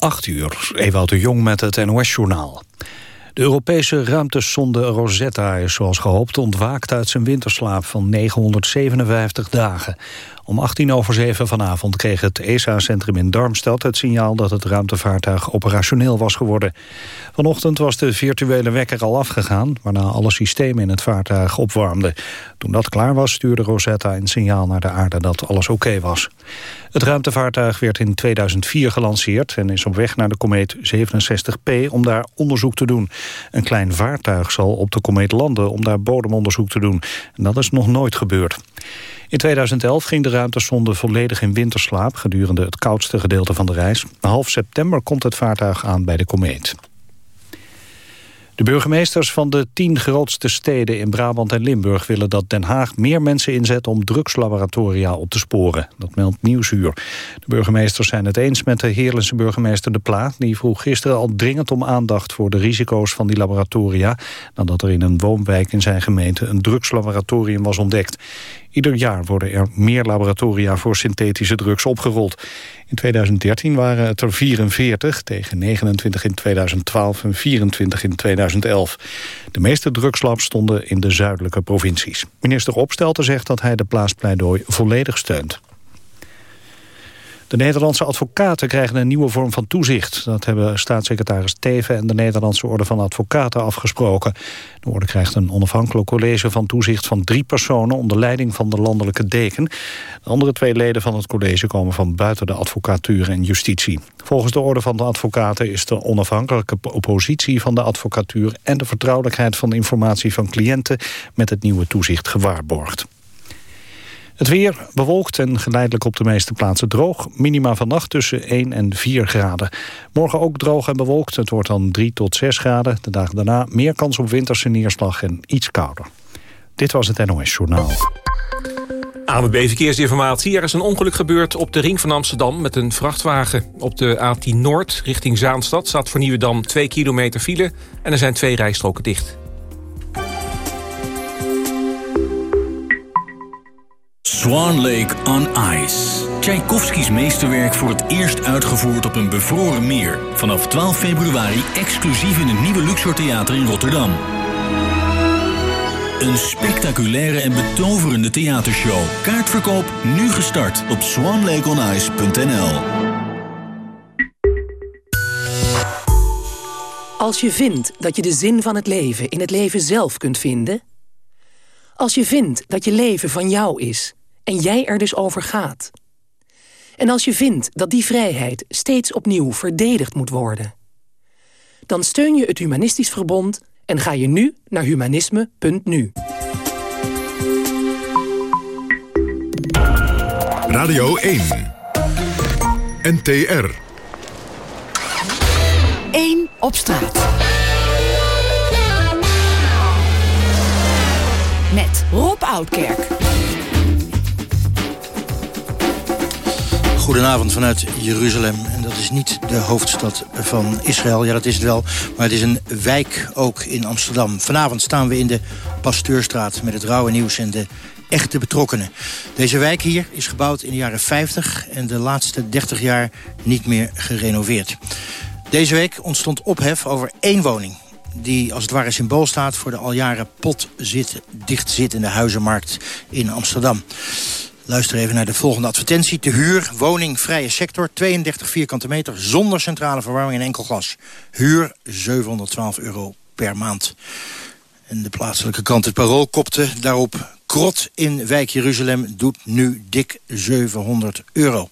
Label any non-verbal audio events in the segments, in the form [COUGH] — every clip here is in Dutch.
8 uur, Ewout de Jong met het NOS-journaal. De Europese ruimtesonde Rosetta is zoals gehoopt ontwaakt uit zijn winterslaap van 957 dagen. Om 18 over 7 vanavond kreeg het ESA-centrum in Darmstad het signaal dat het ruimtevaartuig operationeel was geworden. Vanochtend was de virtuele wekker al afgegaan, waarna alle systemen in het vaartuig opwarmden. Toen dat klaar was, stuurde Rosetta een signaal naar de aarde dat alles oké was. Het ruimtevaartuig werd in 2004 gelanceerd en is op weg naar de komeet 67P om daar onderzoek te doen. Een klein vaartuig zal op de komeet landen om daar bodemonderzoek te doen. En dat is nog nooit gebeurd. In 2011 ging de ruimtesonde volledig in winterslaap... gedurende het koudste gedeelte van de reis. Half september komt het vaartuig aan bij de komeet. De burgemeesters van de tien grootste steden in Brabant en Limburg willen dat Den Haag meer mensen inzet om drugslaboratoria op te sporen. Dat meldt Nieuwsuur. De burgemeesters zijn het eens met de Heerlense burgemeester De Pla. Die vroeg gisteren al dringend om aandacht voor de risico's van die laboratoria. Nadat er in een woonwijk in zijn gemeente een drugslaboratorium was ontdekt. Ieder jaar worden er meer laboratoria voor synthetische drugs opgerold. In 2013 waren het er 44 tegen 29 in 2012 en 24 in 2011. De meeste drugslabs stonden in de zuidelijke provincies. Minister Opstelten zegt dat hij de plaaspleidooi volledig steunt. De Nederlandse advocaten krijgen een nieuwe vorm van toezicht. Dat hebben staatssecretaris Teven en de Nederlandse Orde van Advocaten afgesproken. De orde krijgt een onafhankelijk college van toezicht van drie personen... onder leiding van de landelijke deken. De andere twee leden van het college komen van buiten de advocatuur en justitie. Volgens de Orde van de Advocaten is de onafhankelijke oppositie van de advocatuur... en de vertrouwelijkheid van informatie van cliënten met het nieuwe toezicht gewaarborgd. Het weer bewolkt en geleidelijk op de meeste plaatsen droog. Minima vannacht tussen 1 en 4 graden. Morgen ook droog en bewolkt. Het wordt dan 3 tot 6 graden. De dagen daarna meer kans op winterse neerslag en iets kouder. Dit was het NOS Journaal. AMB Verkeersinformatie. Er is een ongeluk gebeurd op de ring van Amsterdam met een vrachtwagen. Op de A10 Noord richting Zaanstad staat voor Nieuwedam 2 kilometer file... en er zijn twee rijstroken dicht. Swan Lake on Ice. Tchaikovskis meesterwerk voor het eerst uitgevoerd op een bevroren meer. Vanaf 12 februari exclusief in het nieuwe Luxor Theater in Rotterdam. Een spectaculaire en betoverende theatershow. Kaartverkoop nu gestart op swanlakeonice.nl Als je vindt dat je de zin van het leven in het leven zelf kunt vinden... als je vindt dat je leven van jou is en jij er dus over gaat. En als je vindt dat die vrijheid steeds opnieuw verdedigd moet worden... dan steun je het Humanistisch Verbond en ga je nu naar humanisme.nu. Radio 1 NTR 1 op straat. Met Rob Oudkerk. Goedenavond vanuit Jeruzalem. En dat is niet de hoofdstad van Israël. Ja, dat is het wel. Maar het is een wijk ook in Amsterdam. Vanavond staan we in de Pasteurstraat met het rauwe nieuws en de echte betrokkenen. Deze wijk hier is gebouwd in de jaren 50 en de laatste 30 jaar niet meer gerenoveerd. Deze week ontstond ophef over één woning die als het ware symbool staat voor de al jaren pot zit, dichtzittende huizenmarkt in Amsterdam. Luister even naar de volgende advertentie. Te huur, woning, vrije sector, 32 vierkante meter... zonder centrale verwarming en enkel glas. Huur 712 euro per maand. En de plaatselijke krant Het Parool kopte daarop... Krot in wijk Jeruzalem doet nu dik 700 euro.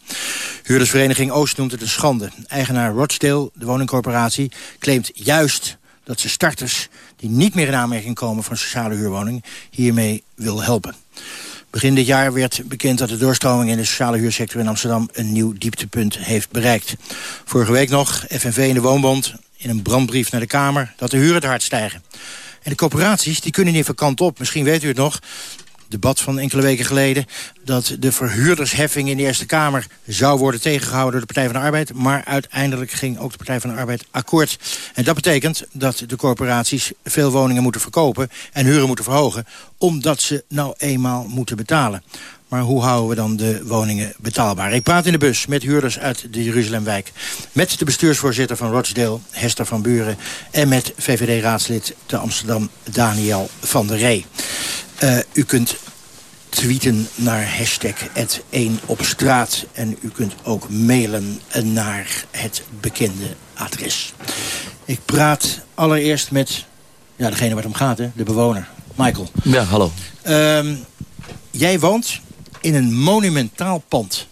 Huurdersvereniging Oost noemt het een schande. Eigenaar Rochdale, de woningcorporatie, claimt juist dat ze starters... die niet meer in aanmerking komen voor een sociale huurwoning... hiermee wil helpen. Begin dit jaar werd bekend dat de doorstroming in de sociale huursector in Amsterdam een nieuw dieptepunt heeft bereikt. Vorige week nog FNV in de Woonbond in een brandbrief naar de Kamer dat de huren te hard stijgen. En de corporaties die kunnen niet van kant op. Misschien weet u het nog. Debat van enkele weken geleden... dat de verhuurdersheffing in de Eerste Kamer zou worden tegengehouden door de Partij van de Arbeid. Maar uiteindelijk ging ook de Partij van de Arbeid akkoord. En dat betekent dat de corporaties veel woningen moeten verkopen... en huren moeten verhogen, omdat ze nou eenmaal moeten betalen. Maar hoe houden we dan de woningen betaalbaar? Ik praat in de bus met huurders uit de Jeruzalemwijk. Met de bestuursvoorzitter van Rochdale, Hester van Buren. En met VVD-raadslid te Amsterdam, Daniel van der Ree. Uh, u kunt tweeten naar hashtag 1 op straat. En u kunt ook mailen naar het bekende adres. Ik praat allereerst met ja, degene waar het om gaat, hè, de bewoner. Michael. Ja, hallo. Uh, jij woont in een monumentaal pand.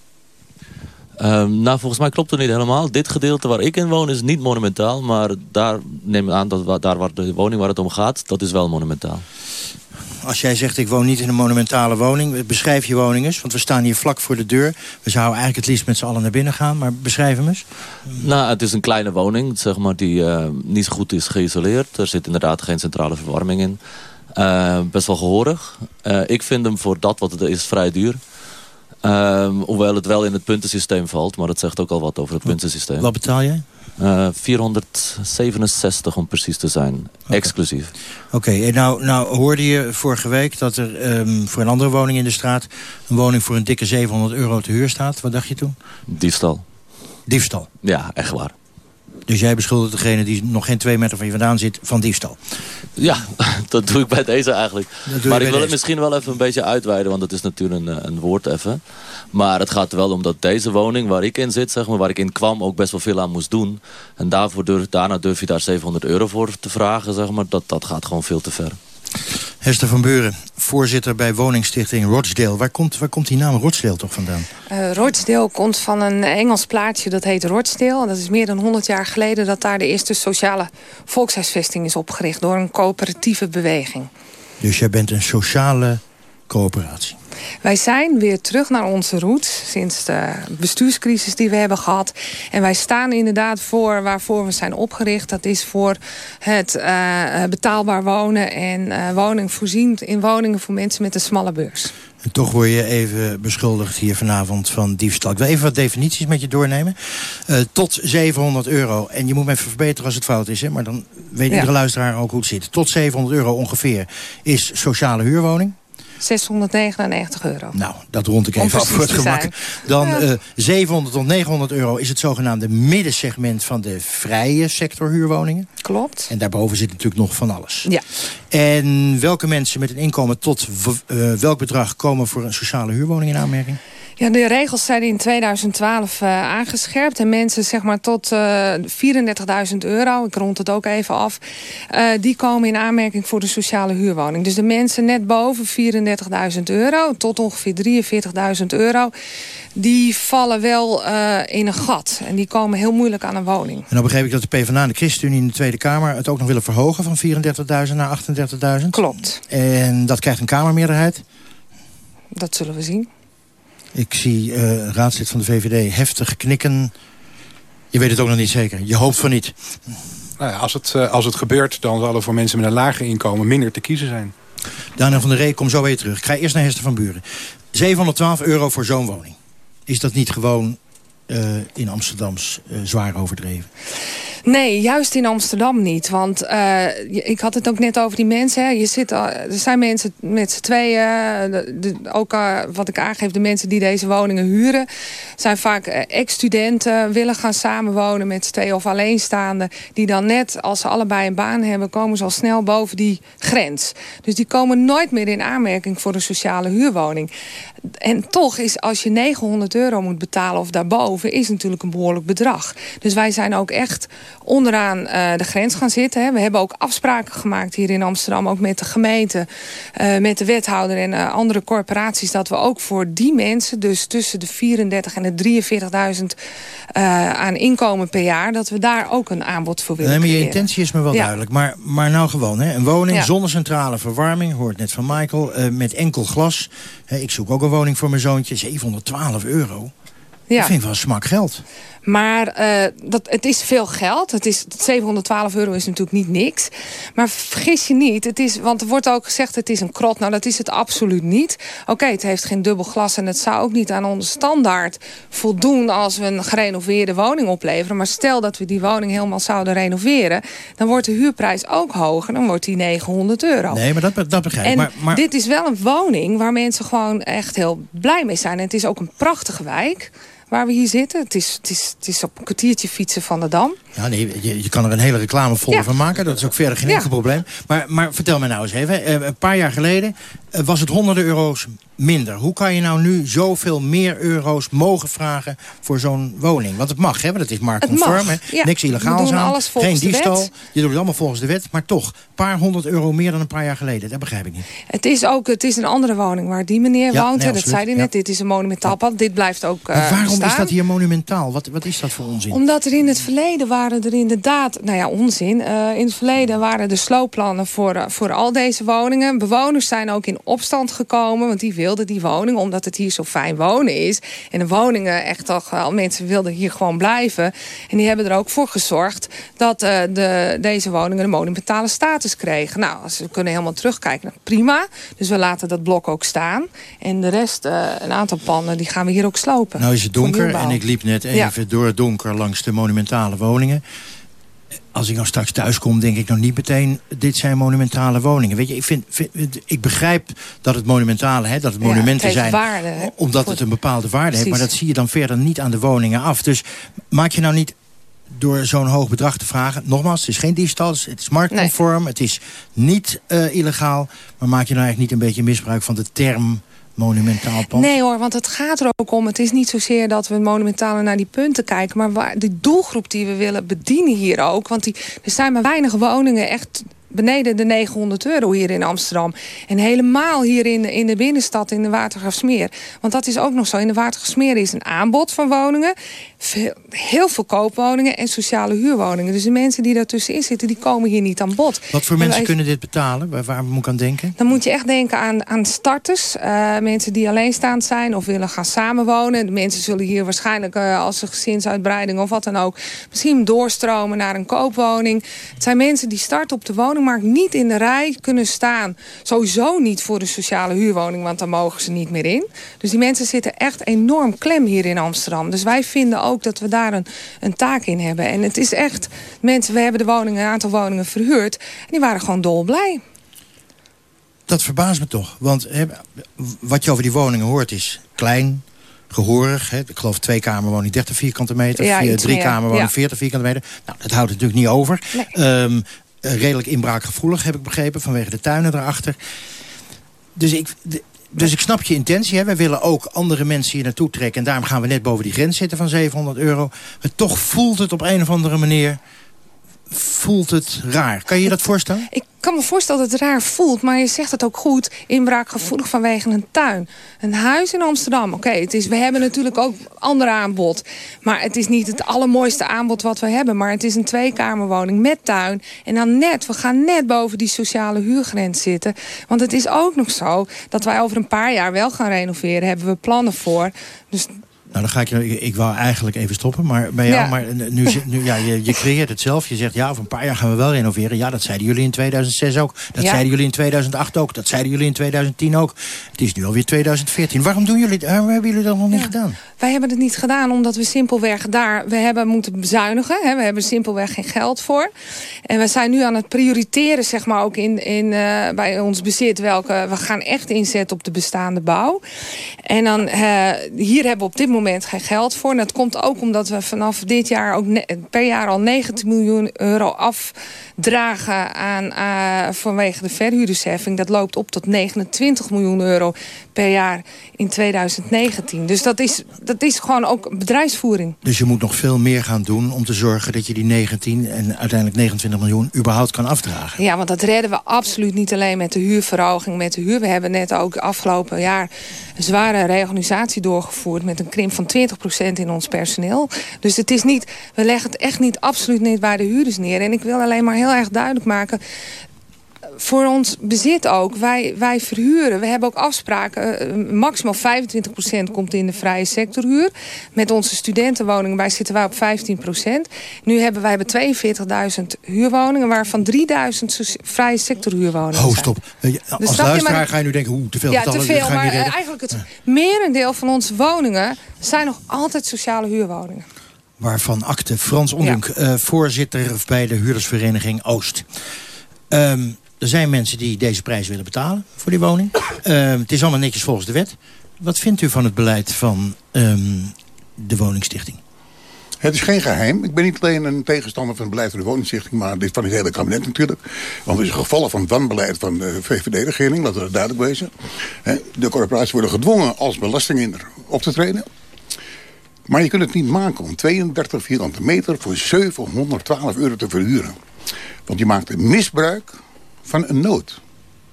Um, nou, volgens mij klopt het niet helemaal. Dit gedeelte waar ik in woon is niet monumentaal. Maar daar neem ik aan dat daar waar de woning waar het om gaat, dat is wel monumentaal. Als jij zegt ik woon niet in een monumentale woning, beschrijf je woning eens. Want we staan hier vlak voor de deur. We zouden eigenlijk het liefst met z'n allen naar binnen gaan, maar beschrijf hem eens. Nou, het is een kleine woning, zeg maar, die uh, niet goed is geïsoleerd. Er zit inderdaad geen centrale verwarming in. Uh, best wel gehoorig. Uh, ik vind hem voor dat wat het is vrij duur. Um, hoewel het wel in het puntensysteem valt. Maar dat zegt ook al wat over het puntensysteem. Wat betaal jij? Uh, 467 om precies te zijn. Okay. Exclusief. Oké, okay. nou, nou hoorde je vorige week dat er um, voor een andere woning in de straat... een woning voor een dikke 700 euro te huur staat. Wat dacht je toen? Diefstal. Diefstal? Ja, echt waar. Dus jij beschuldigt degene die nog geen twee meter van je vandaan zit van diefstal? Ja, [LAUGHS] dat doe ik bij deze eigenlijk. Maar ik wil het misschien wel even een beetje uitweiden, want dat is natuurlijk een, een woord even. Maar het gaat er wel om dat deze woning waar ik in zit, zeg maar, waar ik in kwam, ook best wel veel aan moest doen. En daarvoor durf, daarna durf je daar 700 euro voor te vragen, zeg maar. Dat, dat gaat gewoon veel te ver. Hester van Beuren, voorzitter bij woningstichting Rochdale. Waar komt, waar komt die naam Rochdale toch vandaan? Uh, Rochdale komt van een Engels plaatsje dat heet Rochdale. Dat is meer dan 100 jaar geleden dat daar de eerste sociale volkshuisvesting is opgericht... door een coöperatieve beweging. Dus jij bent een sociale coöperatie? Wij zijn weer terug naar onze roots sinds de bestuurscrisis die we hebben gehad. En wij staan inderdaad voor waarvoor we zijn opgericht. Dat is voor het uh, betaalbaar wonen en uh, woning voorzien in woningen voor mensen met een smalle beurs. En toch word je even beschuldigd hier vanavond van diefstal. Ik wil even wat definities met je doornemen. Uh, tot 700 euro. En je moet me even verbeteren als het fout is. Hè? Maar dan weet ja. iedere luisteraar ook hoe het zit. Tot 700 euro ongeveer is sociale huurwoning. 699 euro. Nou, dat rond ik even af voor het gemak. Dan ja. uh, 700 tot 900 euro is het zogenaamde middensegment van de vrije sector huurwoningen. Klopt. En daarboven zit natuurlijk nog van alles. Ja. En welke mensen met een inkomen tot uh, welk bedrag komen voor een sociale huurwoning in aanmerking? Ja, de regels zijn in 2012 uh, aangescherpt. En mensen zeg maar tot uh, 34.000 euro, ik rond het ook even af... Uh, die komen in aanmerking voor de sociale huurwoning. Dus de mensen net boven 34.000 euro tot ongeveer 43.000 euro... die vallen wel in een gat. En die komen heel moeilijk aan een woning. En dan begreep ik dat de PvdA en de ChristenUnie in de Tweede Kamer... het ook nog willen verhogen van 34.000 naar 38.000. Klopt. En dat krijgt een Kamermeerderheid? Dat zullen we zien. Ik zie uh, raadslid van de VVD heftig knikken. Je weet het ook nog niet zeker. Je hoopt van niet. Nou ja, als, het, uh, als het gebeurt, dan zal er voor mensen met een lager inkomen minder te kiezen zijn. Daniel van der Ree, kom zo weer terug. Ik ga eerst naar Hester van Buren. 712 euro voor zo'n woning. Is dat niet gewoon uh, in Amsterdams zwaar overdreven? Nee, juist in Amsterdam niet. Want uh, ik had het ook net over die mensen. Hè. Je zit, er zijn mensen met z'n tweeën. De, ook uh, wat ik aangeef, de mensen die deze woningen huren... zijn vaak ex-studenten, willen gaan samenwonen met z'n tweeën of alleenstaanden. Die dan net, als ze allebei een baan hebben... komen ze al snel boven die grens. Dus die komen nooit meer in aanmerking voor een sociale huurwoning. En toch is als je 900 euro moet betalen of daarboven... is natuurlijk een behoorlijk bedrag. Dus wij zijn ook echt onderaan uh, de grens gaan zitten. We hebben ook afspraken gemaakt hier in Amsterdam, ook met de gemeente, uh, met de wethouder en uh, andere corporaties, dat we ook voor die mensen, dus tussen de 34 en de 43.000 aan inkomen per jaar, dat we daar ook een aanbod voor willen nee, maar Je intentie is me wel ja. duidelijk, maar, maar nou gewoon, hè. een woning ja. zonder centrale verwarming, hoort net van Michael, met enkel glas. Ik zoek ook een woning voor mijn zoontje, 712 euro. Ja. Dat vind ik wel smak geld. Maar uh, dat, het is veel geld. Het is, 712 euro is natuurlijk niet niks. Maar vergis je niet, het is, want er wordt ook gezegd het is een krot. Nou, dat is het absoluut niet. Oké, het heeft geen dubbel glas en het zou ook niet aan onze standaard voldoen... als we een gerenoveerde woning opleveren. Maar stel dat we die woning helemaal zouden renoveren... dan wordt de huurprijs ook hoger. Dan wordt die 900 euro. Nee, maar dat, dat begrijp ik. En maar, maar... dit is wel een woning waar mensen gewoon echt heel blij mee zijn. En het is ook een prachtige wijk waar we hier zitten. Het is, het is, het is op een kwartiertje fietsen van de Dam. Ja, nee, je, je kan er een hele reclame ja. van maken. Dat is ook verder geen enkel probleem. Maar, maar vertel me nou eens even. Eh, een paar jaar geleden eh, was het honderden euro's minder. Hoe kan je nou nu zoveel meer euro's mogen vragen voor zo'n woning? Want het mag, hè? Want het is marktconform. Ja. Niks illegaals aan. Geen diefstal. Je doet het allemaal volgens de wet. Maar toch, een paar honderd euro meer dan een paar jaar geleden. Dat begrijp ik niet. Het is ook het is een andere woning waar die meneer woont. Nee, dat zei hij net. Dit is een monumentaal pad. Dit blijft ook uh, waarom is dat hier monumentaal? Wat, wat is dat voor onzin? Omdat er in het verleden waren er inderdaad... Nou ja, onzin. Uh, in het verleden waren er sloopplannen voor, uh, voor al deze woningen. Bewoners zijn ook in opstand gekomen. Want die wilden die woning, omdat het hier zo fijn wonen is. En de woningen echt toch al mensen wilden hier gewoon blijven. En die hebben er ook voor gezorgd dat uh, de, deze woningen een monumentale status kregen. Nou, als we kunnen helemaal terugkijken, prima. Dus we laten dat blok ook staan. En de rest, een aantal panden, die gaan we hier ook slopen. Nou is het donker en ik liep net even ja. door het donker langs de monumentale woningen als ik nou straks thuis kom, denk ik nog niet meteen... dit zijn monumentale woningen. Weet je, ik, vind, ik begrijp dat het monumentale, hè, dat het monumenten zijn... Waarde, omdat het een bepaalde waarde Precies. heeft. Maar dat zie je dan verder niet aan de woningen af. Dus maak je nou niet door zo'n hoog bedrag te vragen... nogmaals, het is geen diefstal, het is marktconform... Nee. het is niet uh, illegaal... maar maak je nou eigenlijk niet een beetje misbruik van de term monumentaal pand? Nee hoor, want het gaat er ook om. Het is niet zozeer dat we monumentale naar die punten kijken... maar waar, de doelgroep die we willen bedienen hier ook... want die, er zijn maar weinig woningen echt beneden de 900 euro hier in Amsterdam. En helemaal hier in de, in de binnenstad, in de Watergraafsmeer. Want dat is ook nog zo. In de Watergraafsmeer is een aanbod van woningen. Veel, heel veel koopwoningen en sociale huurwoningen. Dus de mensen die daartussenin zitten, die komen hier niet aan bod. Wat voor mensen kunnen dit betalen? Waar, waar moet ik aan denken? Dan moet je echt denken aan, aan starters. Uh, mensen die alleenstaand zijn of willen gaan samenwonen. De mensen zullen hier waarschijnlijk, uh, als ze gezinsuitbreiding of wat dan ook... misschien doorstromen naar een koopwoning. Het zijn mensen die starten op de woning woningmarkt niet in de rij kunnen staan. Sowieso niet voor de sociale huurwoning, want dan mogen ze niet meer in. Dus die mensen zitten echt enorm klem hier in Amsterdam. Dus wij vinden ook dat we daar een, een taak in hebben. En het is echt, mensen, we hebben de woningen, een aantal woningen verhuurd. En die waren gewoon dolblij. Dat verbaast me toch. Want he, wat je over die woningen hoort is klein, gehoorig. Hè. Ik geloof twee kamerwoning 30 vierkante meter. Ja, vier, drie kamerwoning ja. 40 vierkante meter. Nou, dat houdt het natuurlijk niet over. Nee. Um, uh, redelijk inbraakgevoelig, heb ik begrepen, vanwege de tuinen erachter. Dus ik, dus ik snap je intentie. Hè. Wij willen ook andere mensen hier naartoe trekken. En daarom gaan we net boven die grens zitten van 700 euro. Maar toch voelt het op een of andere manier voelt het raar. Kan je je dat voorstellen? Ik kan me voorstellen dat het raar voelt, maar je zegt het ook goed. Inbraakgevoelig vanwege een tuin. Een huis in Amsterdam. Oké, het is. we hebben natuurlijk ook ander aanbod. Maar het is niet het allermooiste aanbod wat we hebben. Maar het is een tweekamerwoning met tuin. En dan net, we gaan net boven die sociale huurgrens zitten. Want het is ook nog zo dat wij over een paar jaar wel gaan renoveren. Hebben we plannen voor. Dus dan ga ik, je, ik wou eigenlijk even stoppen, maar bij jou, maar nu, nu ja, je, je, [LAUGHS] creëert het zelf. Je zegt, ja, over een paar jaar gaan we wel renoveren. Ja, dat zeiden jullie in 2006 ook. Dat zeiden jullie in 2008 ook. Dat zeiden jullie in 2010 ook. Het is nu alweer 2014. Waarom doen jullie, waarom hebben jullie dat nog niet gedaan? Wij hebben het niet gedaan omdat we simpelweg daar, we hebben moeten bezuinigen. Hè? We hebben simpelweg geen geld voor. En we zijn nu aan het prioriteren, zeg maar, ook in, in, uh, bij ons bezit. Welke, we gaan echt inzetten op de bestaande bouw. En dan, uh, hier hebben we op dit moment moment geen geld voor. En dat komt ook omdat we vanaf dit jaar ook per jaar al 19 miljoen euro afdragen aan, uh, vanwege de verhuurdersheffing. Dat loopt op tot 29 miljoen euro per jaar in 2019. Dus dat is, dat is gewoon ook bedrijfsvoering. Dus je moet nog veel meer gaan doen om te zorgen dat je die 19 en uiteindelijk 29 miljoen überhaupt kan afdragen. Ja, want dat redden we absoluut niet alleen met de huurverhoging, met de huur. We hebben net ook afgelopen jaar een zware reorganisatie doorgevoerd met een krimp van 20% in ons personeel. Dus het is niet, we leggen het echt niet absoluut niet bij de huurders neer. En ik wil alleen maar heel erg duidelijk maken voor ons bezit ook. Wij, wij verhuren. We hebben ook afspraken. Uh, maximaal 25% komt in de vrije sectorhuur. Met onze studentenwoningen wij zitten wij op 15%. Nu hebben wij 42.000 huurwoningen... waarvan 3.000 vrije sectorhuurwoningen Ho, stop. Dus Als luisteraar ga je nu denken, hoe te veel Ja, te veel. Maar eigenlijk het merendeel van onze woningen... zijn nog altijd sociale huurwoningen waarvan akte Frans Ondunk, ja. voorzitter bij de huurdersvereniging Oost. Um, er zijn mensen die deze prijs willen betalen voor die woning. Um, het is allemaal netjes volgens de wet. Wat vindt u van het beleid van um, de woningstichting? Het is geen geheim. Ik ben niet alleen een tegenstander van het beleid van de woningstichting... maar dit van het hele kabinet natuurlijk. Want het is een geval van wanbeleid van de VVD-regering. Laten we dat duidelijk wezen. De corporaties worden gedwongen als belastinginder op te treden. Maar je kunt het niet maken om 32 vierkante meter voor 712 euro te verhuren. Want je maakt misbruik van een nood.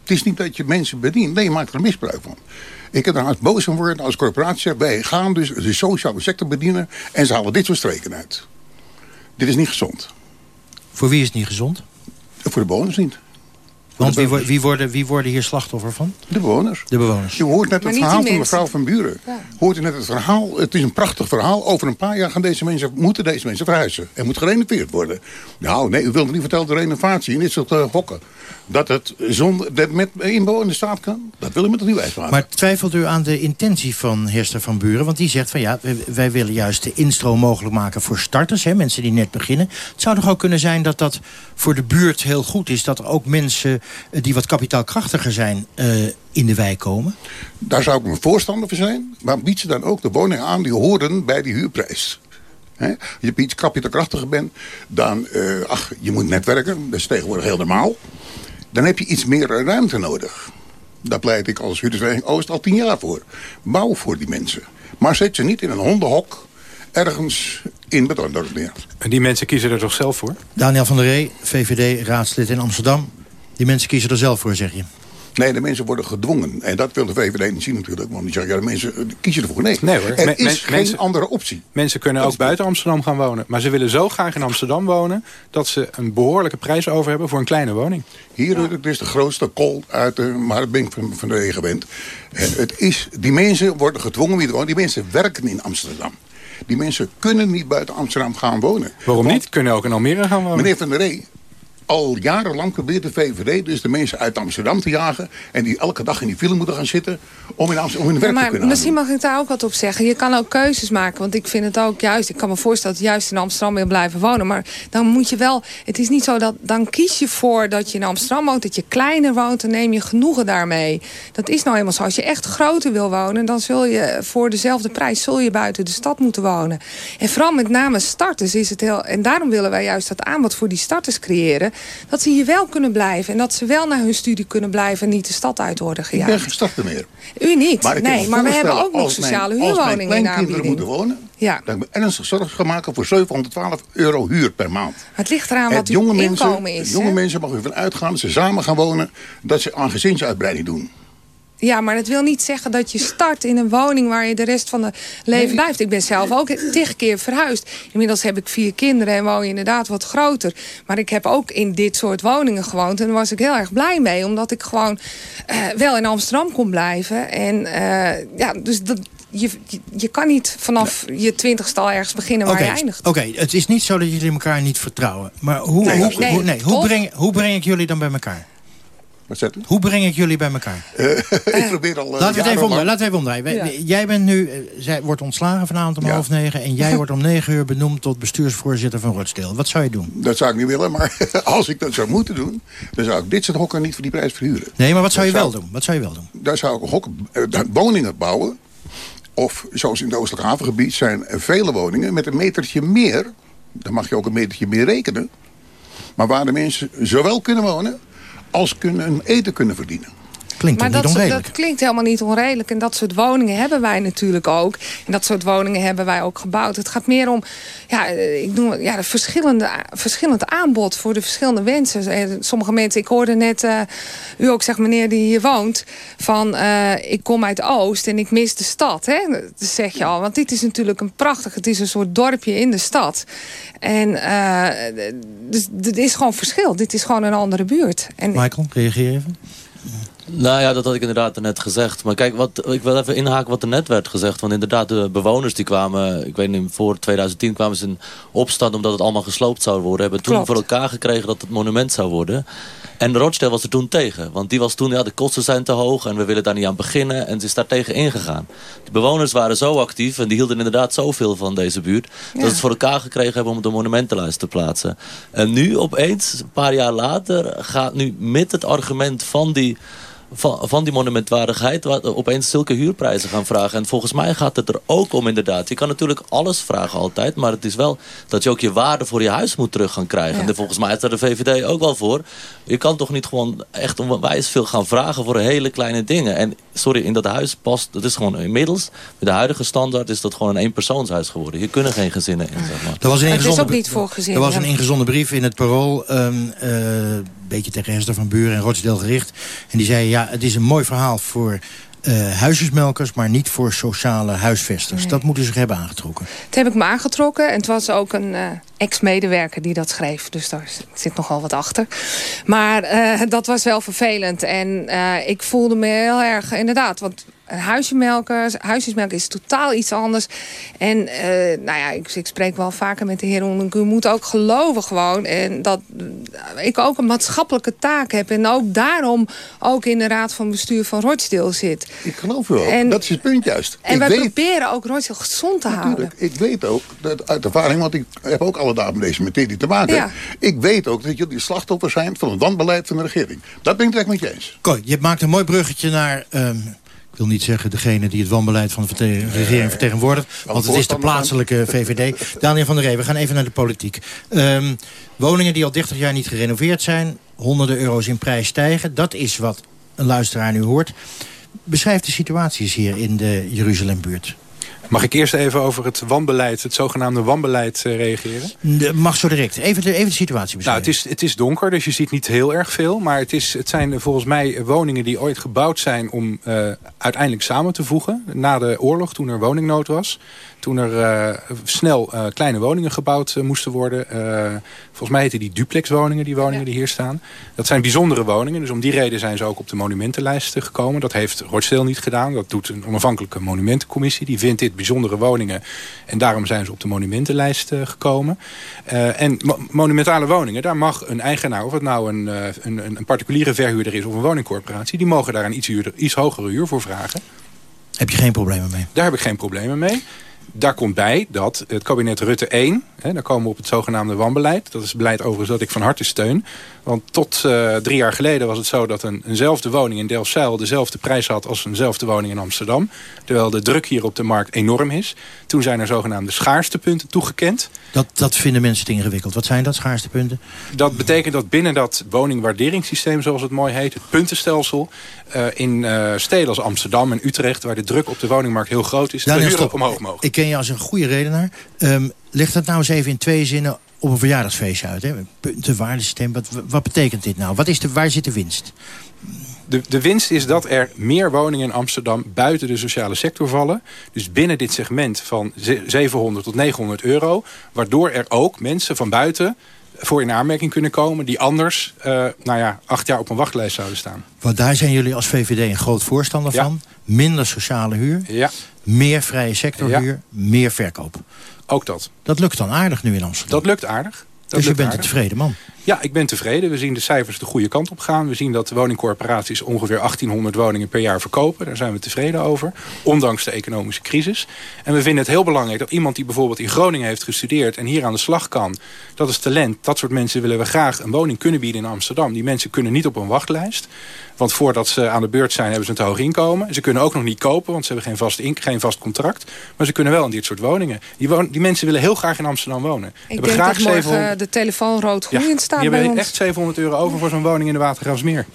Het is niet dat je mensen bedient. Nee, je maakt er misbruik van. Ik heb daar als boos van worden als corporatie. Wij gaan dus de sociale sector bedienen. En ze halen dit soort streken uit. Dit is niet gezond. Voor wie is het niet gezond? Voor de bewoners niet. Want wie, wie, worden, wie worden hier slachtoffer van? De bewoners. De bewoners. Je hoort net het verhaal van mevrouw van Buren. Ja. Hoort u net het verhaal. Het is een prachtig verhaal. Over een paar jaar gaan deze mensen, moeten deze mensen verhuizen. Er moet gerenoveerd worden. Nou, nee, u wilt niet vertellen de renovatie in dit soort uh, hokken. Dat het zonder, dat met inbouw staat kan. Dat wil u met het niet wijsmaken. Maar twijfelt u aan de intentie van Hester van Buren? Want die zegt van ja, wij, wij willen juist de instroom mogelijk maken voor starters. Hè, mensen die net beginnen. Het zou toch ook kunnen zijn dat dat voor de buurt heel goed is. Dat er ook mensen die wat kapitaalkrachtiger zijn uh, in de wijk komen? Daar zou ik een voorstander voor zijn. Maar bied ze dan ook de woningen aan die horen bij die huurprijs. He? Als je iets kapitaalkrachtiger bent, dan, uh, ach, je moet netwerken. Dat is tegenwoordig heel normaal. Dan heb je iets meer ruimte nodig. Daar pleit ik als huurdersvereniging Oost al tien jaar voor. Bouw voor die mensen. Maar zet ze niet in een hondenhok ergens in Betondorp neer. En die mensen kiezen er toch zelf voor? Daniel van der Ree, VVD-raadslid in Amsterdam. Die mensen kiezen er zelf voor, zeg je? Nee, de mensen worden gedwongen. En dat wil de VVD niet zien natuurlijk. Want die zeggen, ja, de mensen kiezen ervoor. Nee, nee hoor. er is geen mensen, andere optie. Mensen kunnen ook buiten Amsterdam gaan wonen. Maar ze willen zo graag in Amsterdam wonen... dat ze een behoorlijke prijs over hebben voor een kleine woning. Hier ja. het is de grootste kol uit de... maar dat ben ik van, van de regen gewend. Het is, die mensen worden gedwongen wie te wonen. Die mensen werken in Amsterdam. Die mensen kunnen niet buiten Amsterdam gaan wonen. Waarom Want, niet? Kunnen ook in Almere gaan wonen. Meneer Van der Ree, al jarenlang probeert de VVD dus de mensen uit Amsterdam te jagen... en die elke dag in die file moeten gaan zitten om in, Amsterdam, om in werk maar te kunnen Misschien mag ik daar ook wat op zeggen. Je kan ook keuzes maken, want ik vind het ook juist... ik kan me voorstellen dat je juist in Amsterdam wil blijven wonen... maar dan moet je wel... het is niet zo dat dan kies je voor dat je in Amsterdam woont... dat je kleiner woont, dan neem je genoegen daarmee. Dat is nou eenmaal zo. Als je echt groter wil wonen... dan zul je voor dezelfde prijs zul je buiten de stad moeten wonen. En vooral met name starters is het heel... en daarom willen wij juist dat aanbod voor die starters creëren dat ze hier wel kunnen blijven. En dat ze wel naar hun studie kunnen blijven en niet de stad uit worden gejaagd. Ik ben geen starter meer. U niet, maar nee. Maar we hebben ook nog sociale huurwoningen in aanbieding. moeten wonen, ja. dan ik ernstig zorg gaan maken voor 712 euro huur per maand. Het ligt eraan wat uw inkomen mensen, is. Jonge mensen mogen ervan uitgaan, dat ze samen gaan wonen... dat ze aan gezinsuitbreiding doen. Ja, maar dat wil niet zeggen dat je start in een woning... waar je de rest van het leven nee. blijft. Ik ben zelf ook tig keer verhuisd. Inmiddels heb ik vier kinderen en woon je inderdaad wat groter. Maar ik heb ook in dit soort woningen gewoond. En daar was ik heel erg blij mee. Omdat ik gewoon uh, wel in Amsterdam kon blijven. En uh, ja, dus dat, je, je, je, kan niet vanaf je twintigste al ergens beginnen waar okay, je eindigt. Oké, okay. het is niet zo dat jullie elkaar niet vertrouwen. Maar hoe, nee, hoe, hoe, nee, hoe, breng, hoe breng ik jullie dan bij elkaar? Hoe breng ik jullie bij elkaar? Uh, [LAUGHS] ik probeer al... Uh, laten, we het even omdraaien, laten we even omdraaien. Ja. Jij bent nu, uh, zij wordt ontslagen vanavond om ja. half negen... en jij wordt om [LAUGHS] negen uur benoemd tot bestuursvoorzitter van Rotsteel. Wat zou je doen? Dat zou ik niet willen, maar [LAUGHS] als ik dat zou moeten doen... dan zou ik dit soort hokken niet voor die prijs verhuren. Nee, maar wat zou dat je wel doen? Wat zou je wel doen? Daar zou ik hokken, woningen bouwen. Of zoals in het Oostelijk Havengebied zijn er vele woningen... met een metertje meer. Dan mag je ook een metertje meer rekenen. Maar waar de mensen zowel kunnen wonen als kunnen eten kunnen verdienen. Klinkt maar niet dat, onredelijk? dat klinkt helemaal niet onredelijk. En dat soort woningen hebben wij natuurlijk ook. En dat soort woningen hebben wij ook gebouwd. Het gaat meer om ja, ik noem, ja, de verschillende, verschillend aanbod voor de verschillende wensen. Sommige mensen, ik hoorde net uh, u ook zegt, meneer die hier woont... van uh, ik kom uit Oost en ik mis de stad. Hè? Dat zeg je al. Want dit is natuurlijk een prachtig... het is een soort dorpje in de stad. En uh, dus, dit is gewoon verschil. Dit is gewoon een andere buurt. En, Michael, reageer even. Nou ja, dat had ik inderdaad net gezegd. Maar kijk, wat, ik wil even inhaken wat er net werd gezegd. Want inderdaad, de bewoners die kwamen... Ik weet niet, voor 2010 kwamen ze in opstand omdat het allemaal gesloopt zou worden. Hebben toen voor elkaar gekregen dat het monument zou worden. En Rochdale was er toen tegen. Want die was toen, ja, de kosten zijn te hoog en we willen daar niet aan beginnen. En ze is daar tegen ingegaan. De bewoners waren zo actief en die hielden inderdaad zoveel van deze buurt. Dat ze het voor elkaar gekregen hebben om de monumentenlijst te plaatsen. En nu opeens, een paar jaar later, gaat nu met het argument van die van, van die monumentwaardigheid opeens zulke huurprijzen gaan vragen. En volgens mij gaat het er ook om inderdaad. Je kan natuurlijk alles vragen altijd. Maar het is wel dat je ook je waarde voor je huis moet terug gaan krijgen. Ja. En volgens mij is daar de VVD ook wel voor. Je kan toch niet gewoon echt onwijs veel gaan vragen voor hele kleine dingen. En sorry, in dat huis past... Dat is gewoon inmiddels, met de huidige standaard... is dat gewoon een eenpersoonshuis geworden. Hier kunnen geen gezinnen in, zeg maar. Er was een het is ook niet voor er gezinnen. was een ingezonde brief in het parool... een beetje tegen Esther van Buren en Rochdale gericht. En die zei, ja, het is een mooi verhaal voor... Uh, huisjesmelkers, maar niet voor sociale huisvesters. Nee. Dat moeten ze zich hebben aangetrokken. Het heb ik me aangetrokken. En het was ook een uh, ex-medewerker die dat schreef. Dus daar zit nogal wat achter. Maar uh, dat was wel vervelend. En ik voelde me heel erg, inderdaad... Want huisjesmelken, huisjesmelk is totaal iets anders. En uh, nou ja, ik, ik, spreek wel vaker met de heer Oelenk. U moet ook geloven gewoon. En dat ik ook een maatschappelijke taak heb. En ook daarom ook in de raad van bestuur van Rochdale zit. Ik geloof u ook. En, dat is het punt juist. En ik wij weet, proberen ook Rochdale gezond te natuurlijk, houden. Ik weet ook, dat uit ervaring, want ik heb ook alle dagen met deze materie te maken. Ja. Ik weet ook dat jullie slachtoffer zijn van het wanbeleid van de regering. Dat ben ik direct met je eens. Kooi, je maakt een mooi bruggetje naar... Um, ik wil niet zeggen degene die het wanbeleid van de regering vertegenwoordigt. Want het is de plaatselijke VVD. Daniel van der Ree, we gaan even naar de politiek. Um, woningen die al 30 jaar niet gerenoveerd zijn. Honderden euro's in prijs stijgen. Dat is wat een luisteraar nu hoort. Beschrijf de situaties hier in de Jeruzalembuurt. Mag ik eerst even over het wanbeleid, het zogenaamde wanbeleid uh, reageren? De, mag zo direct. Even de, even de situatie beschrijven. Nou, het is, het is donker, dus je ziet niet heel erg veel. Maar het, is, het zijn volgens mij woningen die ooit gebouwd zijn om uh, uiteindelijk samen te voegen. Na de oorlog, toen er woningnood was. Toen er uh, snel uh, kleine woningen gebouwd uh, moesten worden. volgens mij heten die duplexwoningen, die woningen ja. die hier staan. Dat zijn bijzondere woningen. Dus om die reden zijn ze ook op de monumentenlijst gekomen. Dat heeft Rochdale niet gedaan. Dat doet een onafhankelijke monumentencommissie. Die vindt dit bijzondere woningen. En daarom zijn ze op de monumentenlijst gekomen. en mo monumentale woningen, daar mag een eigenaar... of het nou een, een, een particuliere verhuurder is of een woningcorporatie... die mogen daar een iets, huurder, iets hogere huur voor vragen. Heb je geen problemen mee? Daar heb ik geen problemen mee. Daar komt bij dat het kabinet Rutte 1, hè, daar komen we op het zogenaamde wanbeleid. Dat is beleid overigens dat ik van harte steun. Want tot uh, drie jaar geleden was het zo dat een, eenzelfde woning in Delfzijl dezelfde prijs had als eenzelfde woning in Amsterdam. Terwijl de druk hier op de markt enorm is. Toen zijn er zogenaamde schaarstepunten toegekend. Dat, dat vinden mensen te ingewikkeld. Wat zijn dat, schaarstepunten? Dat betekent dat binnen dat woningwaarderingssysteem, zoals het mooi heet, het puntenstelsel, uh, in uh, steden als Amsterdam en Utrecht, waar de druk op de woningmarkt heel groot is, Daniel, de huren omhoog mogen. Ik ken je als een goede redenaar. Um, leg dat nou eens even in twee zinnen op een verjaardagsfeestje uit. Hè? Punten, waardesysteem, wat, wat betekent dit nou? Wat is de, waar zit de winst? De, de winst is dat er meer woningen in Amsterdam buiten de sociale sector vallen. Dus binnen dit segment van 700 tot 900 euro. Waardoor er ook mensen van buiten voor in aanmerking kunnen komen... die anders, uh, nou ja, acht jaar op een wachtlijst zouden staan. Want daar zijn jullie als VVD een groot voorstander ja. van. Minder sociale huur, ja. meer vrije sectorhuur, ja. meer verkoop. Ook dat. Dat lukt dan aardig nu in Amsterdam. Dat lukt aardig. Dat dus je bent aardig. een tevreden man? Ja, ik ben tevreden. We zien de cijfers de goede kant op gaan. We zien dat de woningcorporaties ongeveer 1800 woningen per jaar verkopen. Daar zijn we tevreden over. Ondanks de economische crisis. En we vinden het heel belangrijk dat iemand die bijvoorbeeld in Groningen heeft gestudeerd... en hier aan de slag kan, dat is talent. Dat soort mensen willen we graag een woning kunnen bieden in Amsterdam. Die mensen kunnen niet op een wachtlijst. Want voordat ze aan de beurt zijn hebben ze een te hoog inkomen. Ze kunnen ook nog niet kopen, want ze hebben geen vast, in, geen vast contract. Maar ze kunnen wel in dit soort woningen. Die, die mensen willen heel graag in Amsterdam wonen. Ik denk graag dat morgen de telefoon rood groeiend ja, staat bij hebben ons. echt 700 euro over voor zo'n woning in de Watergraafsmeer.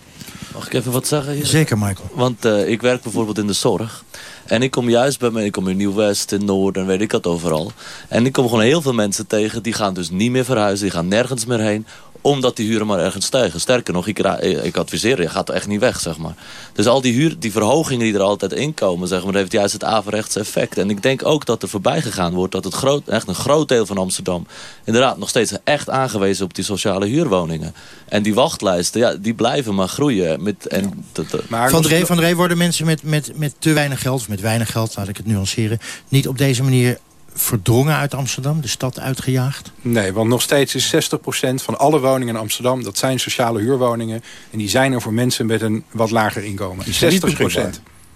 Mag ik even wat zeggen? Hier? Zeker, Michael. Want uh, ik werk bijvoorbeeld in de zorg. En ik kom juist bij mij, ik kom in Nieuw-West, in Noorden, weet ik het overal. En ik kom gewoon heel veel mensen tegen, die gaan dus niet meer verhuizen, die gaan nergens meer heen omdat die huren maar ergens stijgen. Sterker nog, ik, ik adviseer, je gaat er echt niet weg, zeg maar. Dus al die, huur, die verhogingen die er altijd in komen, zeg maar, heeft juist het averechtse effect. En ik denk ook dat er voorbij gegaan wordt dat het groot, echt een groot deel van Amsterdam inderdaad nog steeds echt aangewezen op die sociale huurwoningen. En die wachtlijsten, ja, die blijven maar groeien. Met, en maar van, de van worden mensen met, met, met te weinig geld, of met weinig geld, laat ik het nuanceren, niet op deze manier verdrongen uit Amsterdam, de stad uitgejaagd? Nee, want nog steeds is 60% van alle woningen in Amsterdam... dat zijn sociale huurwoningen. En die zijn er voor mensen met een wat lager inkomen. 60%.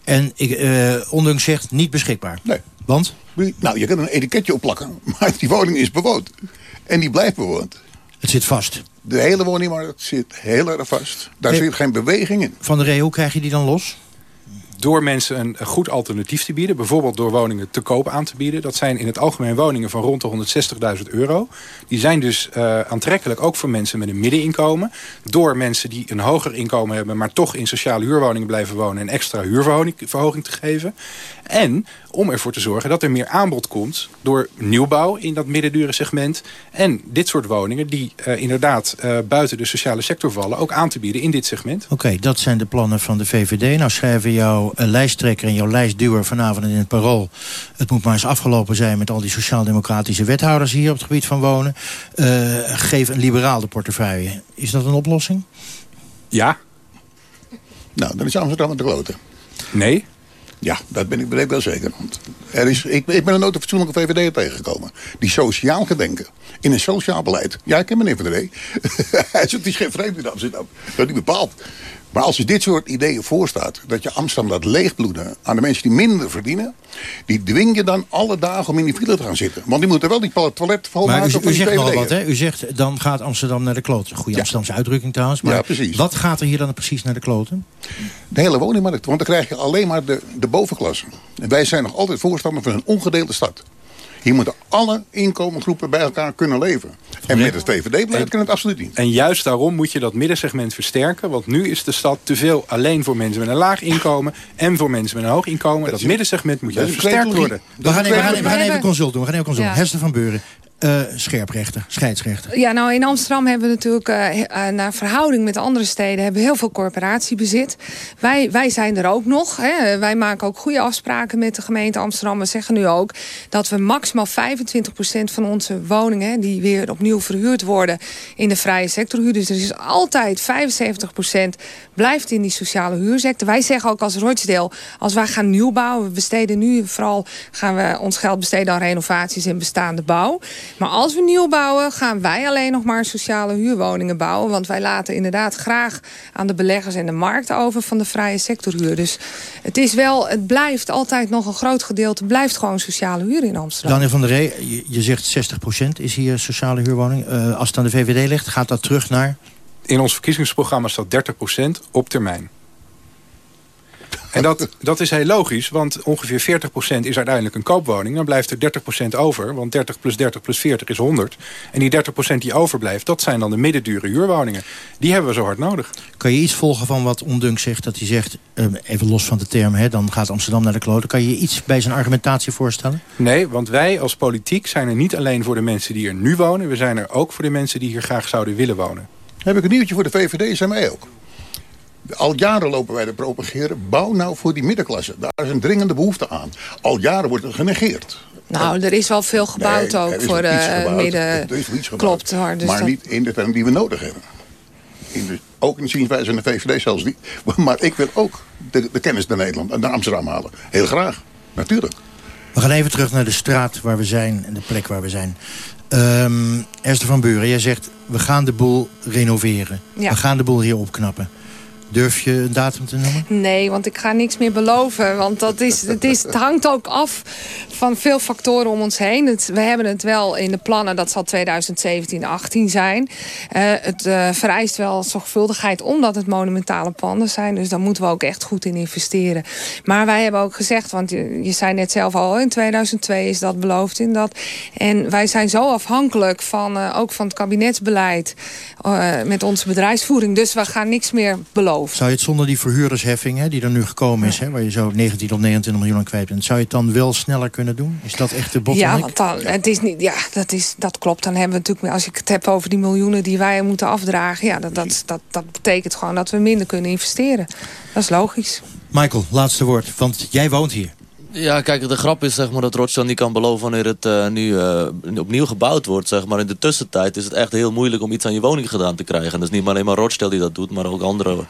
En ik, uh, ondanks zegt niet beschikbaar. Nee. Want? Nou, je kan een etiketje opplakken. [LAUGHS] Maar die woning is bewoond. En die blijft bewoond. Het zit vast. De hele woningmarkt zit heel erg vast. Daar zit geen beweging in. Van de Ree, hoe krijg je die dan los? Door mensen een, goed alternatief te bieden. Bijvoorbeeld door woningen te koop aan te bieden. Dat zijn in het algemeen woningen van rond de 160.000 euro. Die zijn dus uh, aantrekkelijk ook voor mensen met een middeninkomen. Door mensen die een hoger inkomen hebben... maar toch in sociale huurwoningen blijven wonen... een extra huurverhoging te geven. En om ervoor te zorgen dat er meer aanbod komt... door nieuwbouw in dat middendure segment. En dit soort woningen die uh, inderdaad uh, buiten de sociale sector vallen... ook aan te bieden in dit segment. Oké, dat zijn de plannen van de VVD. Nou schrijven jouw uh, lijsttrekker en jouw lijstduwer vanavond in het parool... het moet maar eens afgelopen zijn met al die sociaal-democratische wethouders... hier op het gebied van wonen. geef een liberaal de portefeuille. Is dat een oplossing? Ja. Nou, dan is Amsterdam aan de kloten. Nee. Ja, dat ben ik, ben wel zeker. Want er is, ik, ik ben een nooit fatsoenlijke VVD tegengekomen. Die sociaal gedenken. In een sociaal beleid. Ja, ik ken meneer Van. [LAUGHS] Hij is geen vreemde in Amsterdam. Dat niet bepaald. Maar als je dit soort ideeën voorstaat... dat je Amsterdam laat leegbloeden aan de mensen die minder verdienen... die dwing je dan alle dagen om in die file te gaan zitten. Want die moeten wel die toilet volmaken maar u, u zegt nog wat, hè? U zegt dan gaat Amsterdam naar de kloten. Goede Amsterdamse uitdrukking trouwens. Maar ja, precies. wat gaat er hier dan precies naar de kloten? De hele woningmarkt. Want dan krijg je alleen maar de, de bovenklasse. En wij zijn nog altijd voorstander van een ongedeelde stad. Hier moeten alle inkomengroepen bij elkaar kunnen leven. En met het VVD-beleid kan het absoluut niet. En juist daarom moet je dat middensegment versterken. Want nu is de stad te veel alleen voor mensen met een laag inkomen... en voor mensen met een hoog inkomen. Dat, middensegment moet juist versterkt worden. We gaan, even, we gaan, even consult doen. We gaan even consult. Ja. Hester van Beuren. Uh, scherprechter, scheidsrechter. Ja, nou in Amsterdam hebben we natuurlijk uh, naar verhouding met andere steden hebben heel veel corporatiebezit. Wij, wij zijn er ook nog. Hè. Wij maken ook goede afspraken met de gemeente Amsterdam. We zeggen nu ook dat we maximaal 25% van onze woningen die weer opnieuw verhuurd worden in de vrije sector huren. Dus er is altijd 75% blijft in die sociale huursector. Wij zeggen ook als Rochdale, als wij gaan nieuw bouwen, we besteden nu vooral gaan we ons geld besteden aan renovaties en bestaande bouw. Maar als we nieuw bouwen, gaan wij alleen nog maar sociale huurwoningen bouwen. Want wij laten inderdaad graag aan de beleggers en de markt over van de vrije sectorhuur. Dus het is wel, het blijft altijd nog een groot gedeelte, blijft gewoon sociale huur in Amsterdam. Daniel van der Ree, je, zegt 60% is hier sociale huurwoning. Uh, als het aan de VVD ligt, gaat dat terug naar? In ons verkiezingsprogramma staat 30% op termijn. En dat, dat is heel logisch, want ongeveer 40% is uiteindelijk een koopwoning. Dan blijft er 30% over, want 30 plus 30 plus 40 is 100. En die 30% die overblijft, dat zijn dan de middendure huurwoningen. Die hebben we zo hard nodig. Kan je iets volgen van wat Ondunk zegt? Dat hij zegt, ehm, even los van de term, hè, dan gaat Amsterdam naar de kloten. Kan je iets bij zijn argumentatie voorstellen? Nee, want wij als politiek zijn er niet alleen voor de mensen die er nu wonen. We zijn er ook voor de mensen die hier graag zouden willen wonen. Heb ik een nieuwtje voor de VVD, zijn wij ook. Al jaren lopen wij te propageren. Bouw nou voor die middenklasse. Daar is een dringende behoefte aan. Al jaren wordt het genegeerd. Nou, er is wel veel gebouwd ook voor de midden. Klopt hoor. Dus maar niet in de term die we nodig hebben. In de, ook in de zienswijze van de VVD zelfs niet. [LAUGHS] Maar ik wil ook de, de kennis naar Nederland en naar Amsterdam halen. Heel graag. Natuurlijk. We gaan even terug naar de straat waar we zijn en de plek waar we zijn. Um, Esther van Buren, jij zegt we gaan de boel renoveren. We gaan de boel hier opknappen. Durf je een datum te noemen? Nee, want ik ga niks meer beloven. Want dat is, het, is, het hangt ook af van veel factoren om ons heen. We hebben het wel in de plannen, dat zal 2017, 18 zijn. Uh, het uh, vereist wel zorgvuldigheid omdat het monumentale panden zijn. Dus daar moeten we ook echt goed in investeren. Maar wij hebben ook gezegd, want je, zei net zelf al... in 2002 is dat beloofd in dat. En wij zijn zo afhankelijk van, uh, ook van het kabinetsbeleid... met onze bedrijfsvoering. Dus we gaan niks meer beloven. Zou je het zonder die verhuurdersheffing, hè, die er nu gekomen is... Hè, waar je zo 19 tot 29 miljoen aan kwijt bent... zou je het dan wel sneller kunnen doen? Is dat echt de bottleneck? Ja, want dan, het is niet, ja dat, is, dat klopt. Dan hebben we natuurlijk, als ik het heb over die miljoenen die wij moeten afdragen... ja, dat, dat, dat, dat betekent gewoon dat we minder kunnen investeren. Dat is logisch. Michael, laatste woord, want jij woont hier. Ja, kijk, de grap is zeg maar, dat Rotterdam niet kan beloven wanneer het uh, nu uh, opnieuw gebouwd wordt. Zeg maar. In de tussentijd is het echt heel moeilijk om iets aan je woning gedaan te krijgen. En dat is niet alleen maar Rothschild die dat doet, maar ook andere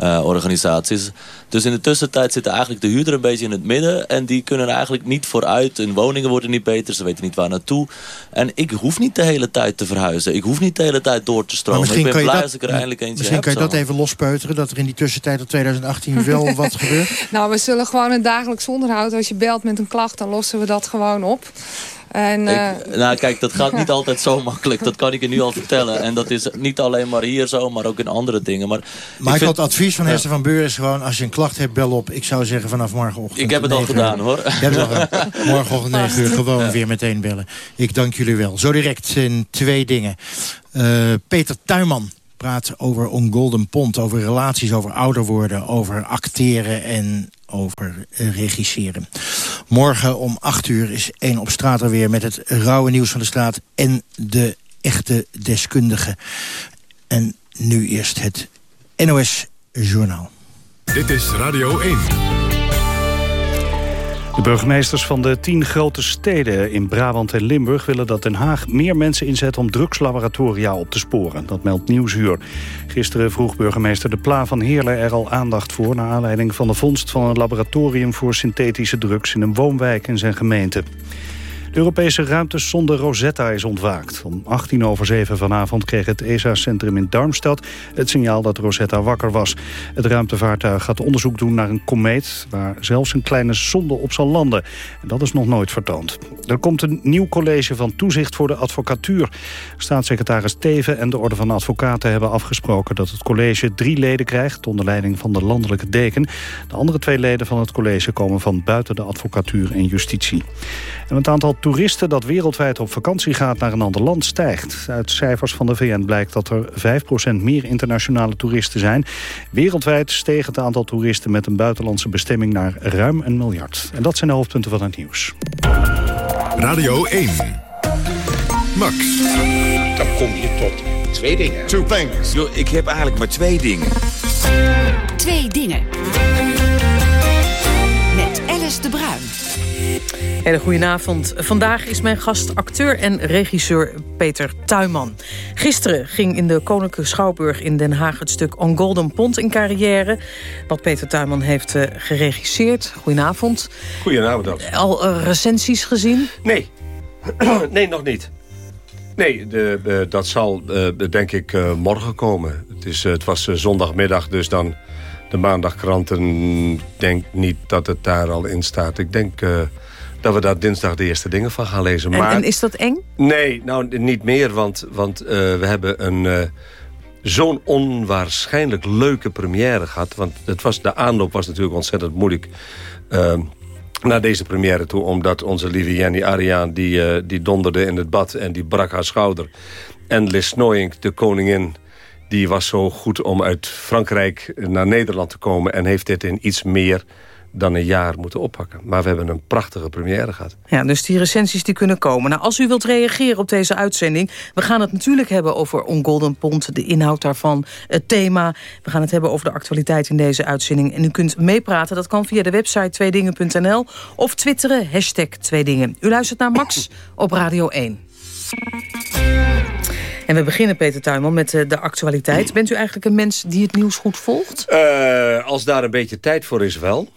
uh, organisaties. Dus in de tussentijd zit eigenlijk de huurder een beetje in het midden. En die kunnen er eigenlijk niet vooruit. Hun woningen worden niet beter, ze weten niet waar naartoe. En ik hoef niet de hele tijd te verhuizen. Ik hoef niet de hele tijd door te stromen. Ik ben blij dat, als ik er eindelijk eentje Misschien heb, kan je dat even lospeuteren, dat er in die tussentijd tot 2018 wel [LAUGHS] wat gebeurt? Nou, we zullen gewoon een dagelijks onderhoud. Als je belt met een klacht, dan lossen we dat gewoon op. En, ik, nou kijk, dat gaat niet [LAUGHS] altijd zo makkelijk. Dat kan ik je nu al vertellen. En dat is niet alleen maar hier zo, maar ook in andere dingen. Maar, maar ik vind... het advies van Hester van Beur is gewoon... als je een klacht hebt, bel op. Ik zou zeggen vanaf morgenochtend. Ik heb het al gedaan, hoor. [LAUGHS] Morgenochtend 9 uur gewoon weer meteen bellen. Ik dank jullie wel. Zo direct in twee dingen. Uh, Peter Tuinman praat over On Golden Pond, over relaties, over ouder worden, over acteren en over regisseren. Morgen om 8 uur is 1 op straat er weer met het rauwe nieuws van de straat en de echte deskundige. En nu eerst het NOS Journaal. Dit is Radio 1. De burgemeesters van de tien grote steden in Brabant en Limburg... willen dat Den Haag meer mensen inzet om drugslaboratoria op te sporen. Dat meldt Nieuwsuur. Gisteren vroeg burgemeester De Pla van Heerlen er al aandacht voor... naar aanleiding van de vondst van een laboratorium voor synthetische drugs... in een woonwijk in zijn gemeente. De Europese ruimtesonde Rosetta is ontwaakt. Om 18 over 7 vanavond kreeg het ESA-centrum in Darmstad het signaal dat Rosetta wakker was. Het ruimtevaartuig gaat onderzoek doen naar een komeet... waar zelfs een kleine sonde op zal landen. En dat is nog nooit vertoond. Er komt een nieuw college van toezicht voor de advocatuur. Staatssecretaris Teven en de Orde van Advocaten hebben afgesproken... dat het college drie leden krijgt onder leiding van de landelijke deken. De andere twee leden van het college komen van buiten de advocatuur en justitie. En het aantal toeristen dat wereldwijd op vakantie gaat naar een ander land stijgt. Uit cijfers van de VN blijkt dat er 5% meer internationale toeristen zijn. Wereldwijd steeg het aantal toeristen met een buitenlandse bestemming naar ruim een miljard. En dat zijn de hoofdpunten van het nieuws. Radio 1. Max. Dan kom je tot twee dingen. Two things. Ik heb eigenlijk maar twee dingen. Twee dingen. Hele goedenavond. Vandaag is mijn gast acteur en regisseur Peter Tuinman. Gisteren ging in de Koninklijke Schouwburg in Den Haag... het stuk On Golden Pond in carrière... wat Peter Tuinman heeft uh, geregisseerd. Goedenavond. Goedenavond. Al uh, recensies gezien? Nee. [CLEARS THROAT] nee, nog niet. Nee, de, de, dat zal uh, denk ik morgen komen. Het, is, het was zondagmiddag, dus dan de maandagkranten... denk niet dat het daar al in staat. Ik denk dat we daar dinsdag de eerste dingen van gaan lezen. En, maar, en is dat eng? Nee, nou niet meer, want, want uh, we hebben een... Uh, zo'n onwaarschijnlijk leuke première gehad. Want het was, de aanloop was natuurlijk ontzettend moeilijk... Uh, naar deze première toe, omdat onze lieve Jenny Ariaan... Die, die donderde in het bad en die brak haar schouder. En Liz Snoyink, de koningin die was zo goed om uit Frankrijk naar Nederland te komen... en heeft dit in iets meer dan een jaar moeten oppakken. Maar we hebben een prachtige première gehad. Ja, dus die recensies die kunnen komen. Nou, als u wilt reageren op deze uitzending... we gaan het natuurlijk hebben over On Golden Pond... de inhoud daarvan, het thema. We gaan het hebben over de actualiteit in deze uitzending. En u kunt meepraten, dat kan via de website tweedingen.nl... of twitteren, hashtag Tweedingen. U luistert naar Max op Radio 1. En we beginnen, Peter Tuinman, met de actualiteit. Bent u eigenlijk een mens die het nieuws goed volgt? Uh, als daar een beetje tijd voor is, wel.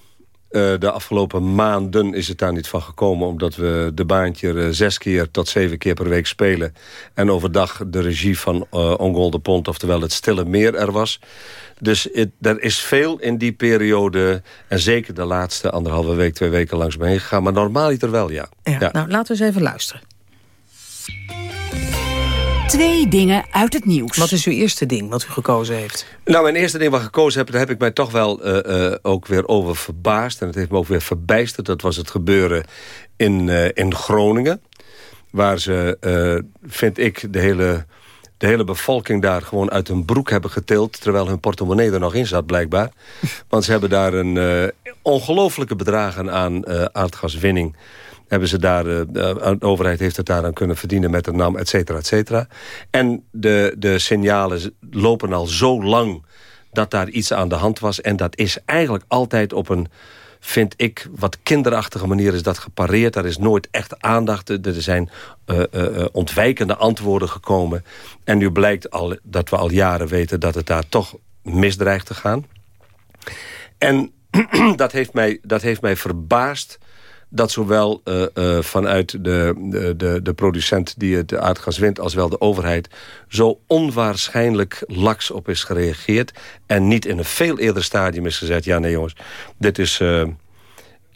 Uh, de afgelopen maanden is het daar niet van gekomen... omdat we de baantje uh, zes keer tot zeven keer per week spelen... en overdag de regie van uh, On Golden Pond, oftewel het Stille Meer, er was. Dus er is veel in die periode... en zeker de laatste anderhalve week, twee weken langs me heen gegaan... maar normaal er wel, ja. ja, ja. Nou, laten we eens even luisteren. Twee dingen uit het nieuws. Wat is uw eerste ding wat u gekozen heeft? Nou, mijn eerste ding wat ik gekozen heb... daar heb ik mij toch wel uh, uh, ook weer over verbaasd. En het heeft me ook weer verbijsterd. Dat was het gebeuren in, uh, in Groningen. Waar ze, vind ik, de hele de hele bevolking daar gewoon uit hun broek hebben getild... terwijl hun portemonnee er nog in zat, blijkbaar. Want ze hebben daar een uh, ongelofelijke bedragen aan uh, aardgaswinning... hebben ze daar, de overheid heeft het daaraan kunnen verdienen met de NAM, et cetera, et cetera. En de, de signalen lopen al zo lang dat daar iets aan de hand was. En dat is eigenlijk altijd op een vind ik, wat kinderachtige manier is dat gepareerd. Daar is nooit echt aandacht. Er zijn uh, ontwijkende antwoorden gekomen. En nu blijkt al dat we al jaren weten dat het daar toch misdreigt te gaan. En [CLEARS THROAT] dat, heeft mij, dat heeft mij verbaasd dat zowel uh, uh, vanuit de, de, de, producent die het aardgas wint... als wel de overheid zo onwaarschijnlijk laks op is gereageerd... en niet in een veel eerder stadium is gezegd... ja, nee jongens, dit is... Uh,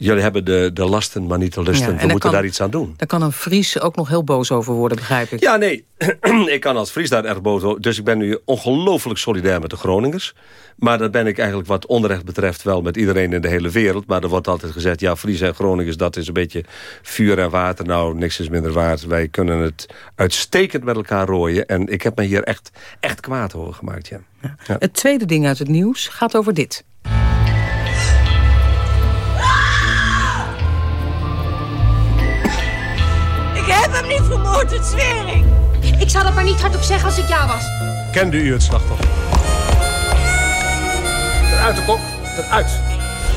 jullie hebben de, de lasten, maar niet de lusten. We moeten daar iets aan doen. Daar kan een Fries ook nog heel boos over worden, begrijp ik. Ja, nee. [CLEARS THROAT] ik kan als Fries daar erg boos over. Dus ik ben nu ongelooflijk solidair met de Groningers. Maar dat ben ik eigenlijk wat onrecht betreft wel met iedereen in de hele wereld. Maar er wordt altijd gezegd, ja, Fries en Groningers, dat is een beetje vuur en water. Nou, niks is minder waard. Wij kunnen het uitstekend met elkaar rooien. En ik heb me hier echt, echt kwaad over gemaakt, ja. ja. Het tweede ding uit het nieuws gaat over dit. Het zweer ik. Ik zou dat maar niet hardop zeggen als ik jou was. Kende u het slachtoffer? Eruit de kop, eruit.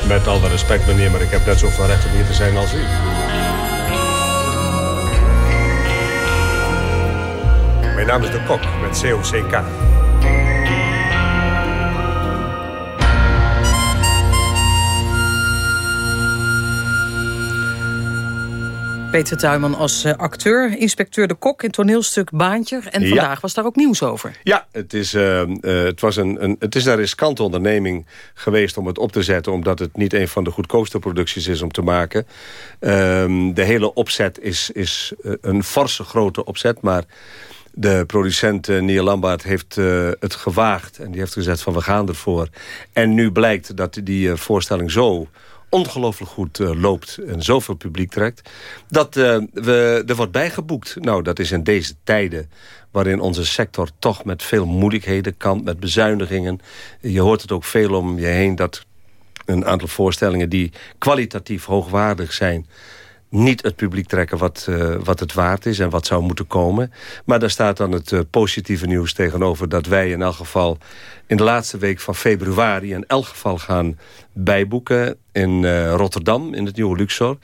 Met alle respect, meneer, maar ik heb net zoveel recht om hier te zijn als u. Mijn naam is De Kok, met COCK. Peter Tuinman als uh, acteur, inspecteur De Kok in toneelstuk Baantje. En vandaag was daar ook nieuws over. Ja, het is, uh, uh, het, was een, een, het is een riskante onderneming geweest om het op te zetten... omdat het niet een van de goedkoopste producties is om te maken. Ehm, de hele opzet is, is een forse grote opzet, maar... De producent uh, Neil Lambaard heeft uh, het gewaagd. En die heeft gezegd van we gaan ervoor. En nu blijkt dat die uh, voorstelling zo ongelooflijk goed uh, loopt en zoveel publiek trekt... dat uh, we, er wordt bijgeboekt. Nou, dat is in deze tijden waarin onze sector toch met veel moeilijkheden kan... met bezuinigingen. Je hoort het ook veel om je heen dat een aantal voorstellingen... die kwalitatief hoogwaardig zijn niet het publiek trekken wat, uh, wat het waard is en wat zou moeten komen. Maar daar staat dan het uh, positieve nieuws tegenover... dat wij in elk geval in de laatste week van februari... in elk geval gaan bijboeken in uh, Rotterdam, in het nieuwe Luxor...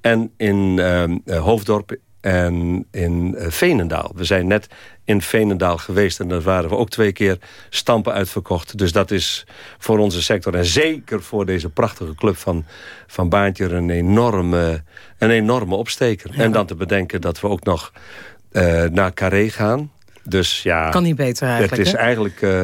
en in Hoofddorp en in Veenendaal. We zijn net in Veenendaal geweest. En daar waren we ook twee keer stampen uitverkocht. Dus dat is voor onze sector en zeker voor deze prachtige club van, van Baantje... een enorme, een enorme opsteker. En dan te bedenken dat we ook nog uh, naar Carré gaan. Dus ja... Kan niet beter eigenlijk, Het is eigenlijk... Uh,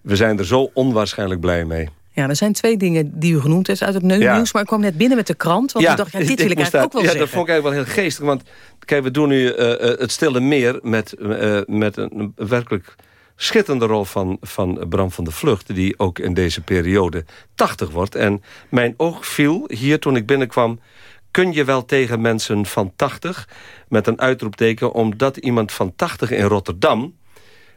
we zijn er zo onwaarschijnlijk blij mee. Ja, er zijn twee dingen die u genoemd heeft uit het nieuws. Ja. Maar ik kwam net binnen met de krant. Want ja, ik dacht, ja, dit wil ik, eigenlijk ook wel ja, zeggen. dat vond ik eigenlijk wel heel geestig. Want kijk, we doen nu uh, het Stille Meer met, uh, met een werkelijk schitterende rol van, van Bram van de Vlucht... die ook in deze periode 80 wordt. En mijn oog viel hier toen ik binnenkwam... kun je wel tegen mensen van 80 met een uitroepteken... omdat iemand van 80 in Rotterdam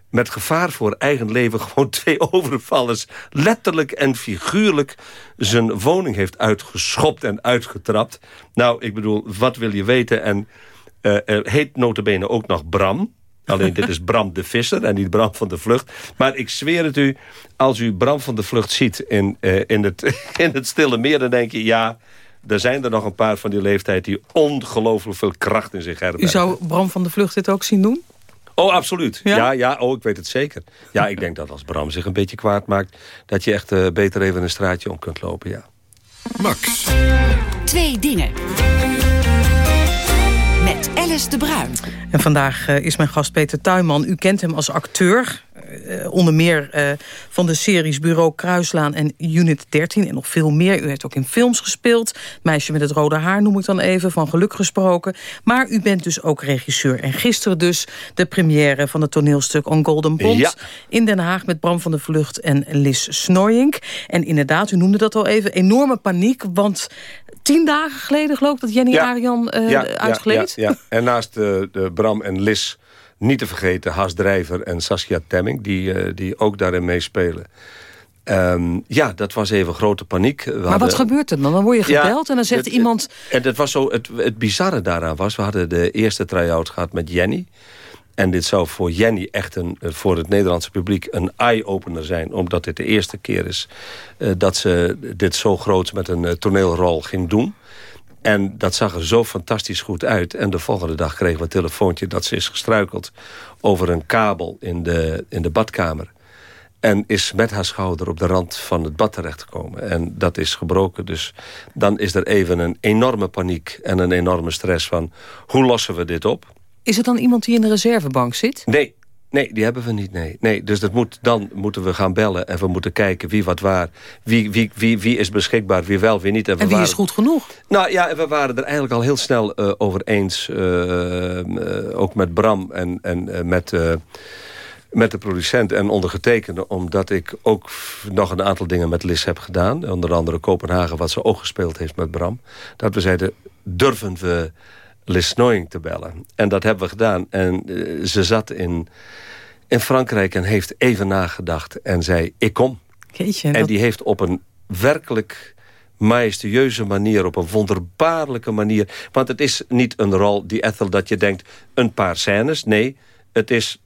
met gevaar voor eigen leven gewoon [LAUGHS] twee overvallers... letterlijk en figuurlijk zijn woning heeft uitgeschopt en uitgetrapt. Nou, ik bedoel, wat wil je weten? En uh, er heet notabene ook nog Bram. Alleen dit is Bram de Visser en niet Bram van de Vlucht. Maar ik zweer het u, als u Bram van de Vlucht ziet in, uh, in, het, [LAUGHS] in het Stille Meer... dan denk je, ja, er zijn er nog een paar van die leeftijd... die ongelooflijk veel kracht in zich hebben. U zou Bram van de Vlucht dit ook zien doen? Oh, absoluut. Ja? ja? Ja, oh, ik weet het zeker. Ja, ik denk dat als Bram zich een beetje kwaad maakt... dat je echt uh, beter even een straatje om kunt lopen, ja. Max. Twee dingen. Met Alice de Bruin. En vandaag uh, is mijn gast Peter Tuinman. U kent hem als acteur. Uh, onder meer uh, van de series Bureau Kruislaan en Unit 13 en nog veel meer. U heeft ook in films gespeeld. Meisje met het rode haar noem ik dan even, van geluk gesproken. Maar u bent dus ook regisseur. En gisteren dus de première van het toneelstuk On Golden Pond... Ja. in Den Haag met Bram van der Vlucht en Lis Snorjink. En inderdaad, u noemde dat al even, enorme paniek, want... Tien dagen geleden geloof ik dat Jenny Ja. Arian uh, ja. Ja, ja, ja. En naast de Bram en Lis Niet te vergeten Haas Drijver en Saskia Temming... die, die ook daarin meespelen. Um, ja, dat was even grote paniek. We maar wat gebeurt er dan? Dan word je gebeld en dan zegt iemand... En dat was zo, het, het bizarre daaraan was... we hadden de eerste try-out gehad met Jenny... En dit zou voor Jenny echt een, voor het Nederlandse publiek een eye-opener zijn. Omdat dit de eerste keer is uh, dat ze dit zo groot met een uh, toneelrol ging doen. En dat zag er zo fantastisch goed uit. En de volgende dag kregen we een telefoontje dat ze is gestruikeld... over een kabel in de, in de badkamer. En is met haar schouder op de rand van het bad terechtgekomen. En dat is gebroken. Dus dan is er even een enorme paniek en een enorme stress van... hoe lossen we dit op? Is het dan iemand die in de reservebank zit? Nee, Nee, die hebben we niet, nee. nee dus dat moet, dan moeten we gaan bellen en we moeten kijken wie wat waar. Wie, wie, wie, wie is beschikbaar, wie wel, wie niet. En, en wie is goed genoeg? Nou ja, we waren er eigenlijk al heel snel uh, over eens. Uh, uh, ook met Bram en, en met met de producent en ondergetekende... omdat ik ook nog een aantal dingen met Lis heb gedaan. Onder andere Kopenhagen, wat ze ook gespeeld heeft met Bram. Dat we zeiden, durven we Lis Snoying te bellen? En dat hebben we gedaan. En uh, ze zat in, in Frankrijk en heeft even nagedacht en zei, ik kom. Jeetje, en die heeft op een werkelijk majestueuze manier, op een wonderbaarlijke manier. Want het is niet een rol, die Ethel, dat je denkt... een paar scènes. Nee, het is